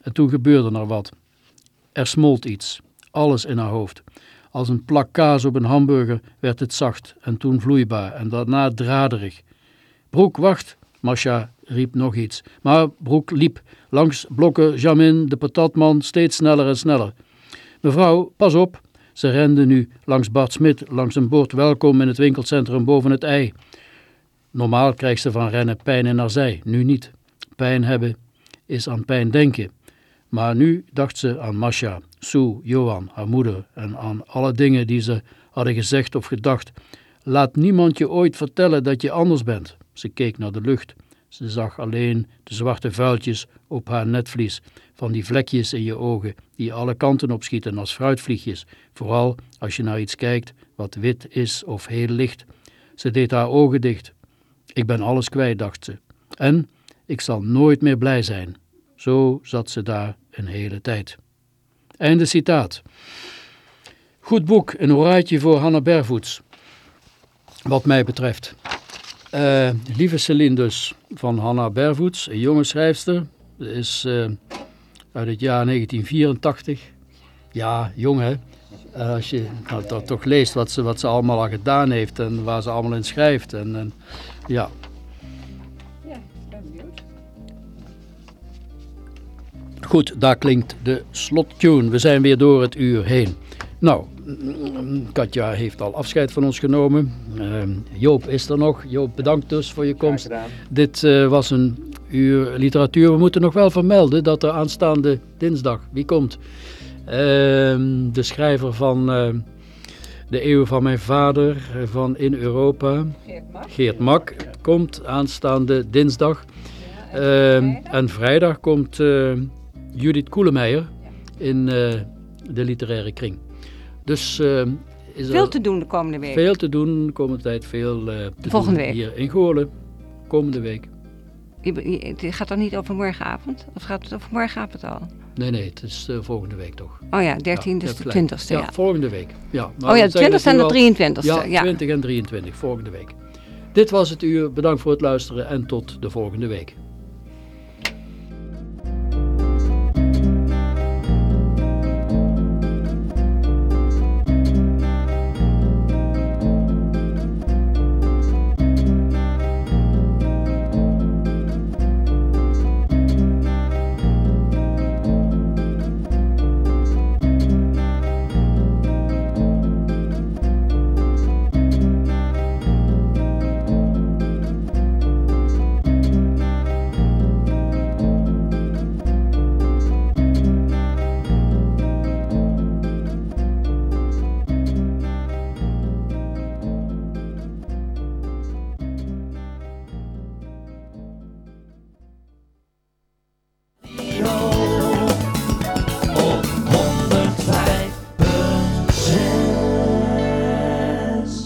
En toen gebeurde er wat. Er smolt iets, alles in haar hoofd. Als een plak kaas op een hamburger werd het zacht en toen vloeibaar en daarna draderig. Broek, wacht! Masha riep nog iets. Maar Broek liep langs blokken Jamin, de patatman, steeds sneller en sneller. Mevrouw, pas op! Ze rende nu langs Bart Smit, langs een bord welkom in het winkelcentrum boven het ei. Normaal krijgt ze van rennen pijn in haar zij, nu niet. Pijn hebben is aan pijn denken. Maar nu dacht ze aan Masha, Sue, Johan, haar moeder en aan alle dingen die ze hadden gezegd of gedacht. Laat niemand je ooit vertellen dat je anders bent. Ze keek naar de lucht. Ze zag alleen de zwarte vuiltjes op haar netvlies, van die vlekjes in je ogen die alle kanten opschieten als fruitvliegjes, vooral als je naar iets kijkt wat wit is of heel licht. Ze deed haar ogen dicht. Ik ben alles kwijt, dacht ze. En ik zal nooit meer blij zijn. Zo zat ze daar een hele tijd. Einde citaat. Goed boek, een horaatje voor Hanna Bervoets. Wat mij betreft. Uh, lieve Celine dus, van Hanna Bervoets, een jonge schrijfster. Ze is uh, uit het jaar 1984. Ja, jong hè. Uh, als je nou, toch leest wat ze, wat ze allemaal al gedaan heeft en waar ze allemaal in schrijft. En, en ja. Ja, ben benieuwd. Goed, daar klinkt de slottune. We zijn weer door het uur heen. Nou, Katja heeft al afscheid van ons genomen. Uh, Joop is er nog. Joop, bedankt dus voor je komst. Dit uh, was een uur literatuur. We moeten nog wel vermelden dat er aanstaande dinsdag, wie komt? Uh, de schrijver van uh, De Eeuw van Mijn Vader van In Europa, Geert Mak, Geert Mak komt aanstaande dinsdag. Ja, en, vrijdag. en, vrijdag. komt Judith Koelemeijer in de literaire kring. Dus uh, is veel te doen de komende week. Veel te doen de komende tijd. Veel uh, te Volgende doen week. hier in Goorlen. Komende week. Het gaat dan niet over morgenavond? Of gaat het over morgenavond al? Nee, nee, het is uh, volgende week toch. Oh ja, 13 ja, dus de 20ste. Ja, ja, volgende week. Ja, maar oh ja, de 20ste en de 23ste. Ja, ja, 20 en 23, volgende week. Dit was het uur. Bedankt voor het luisteren en tot de volgende week.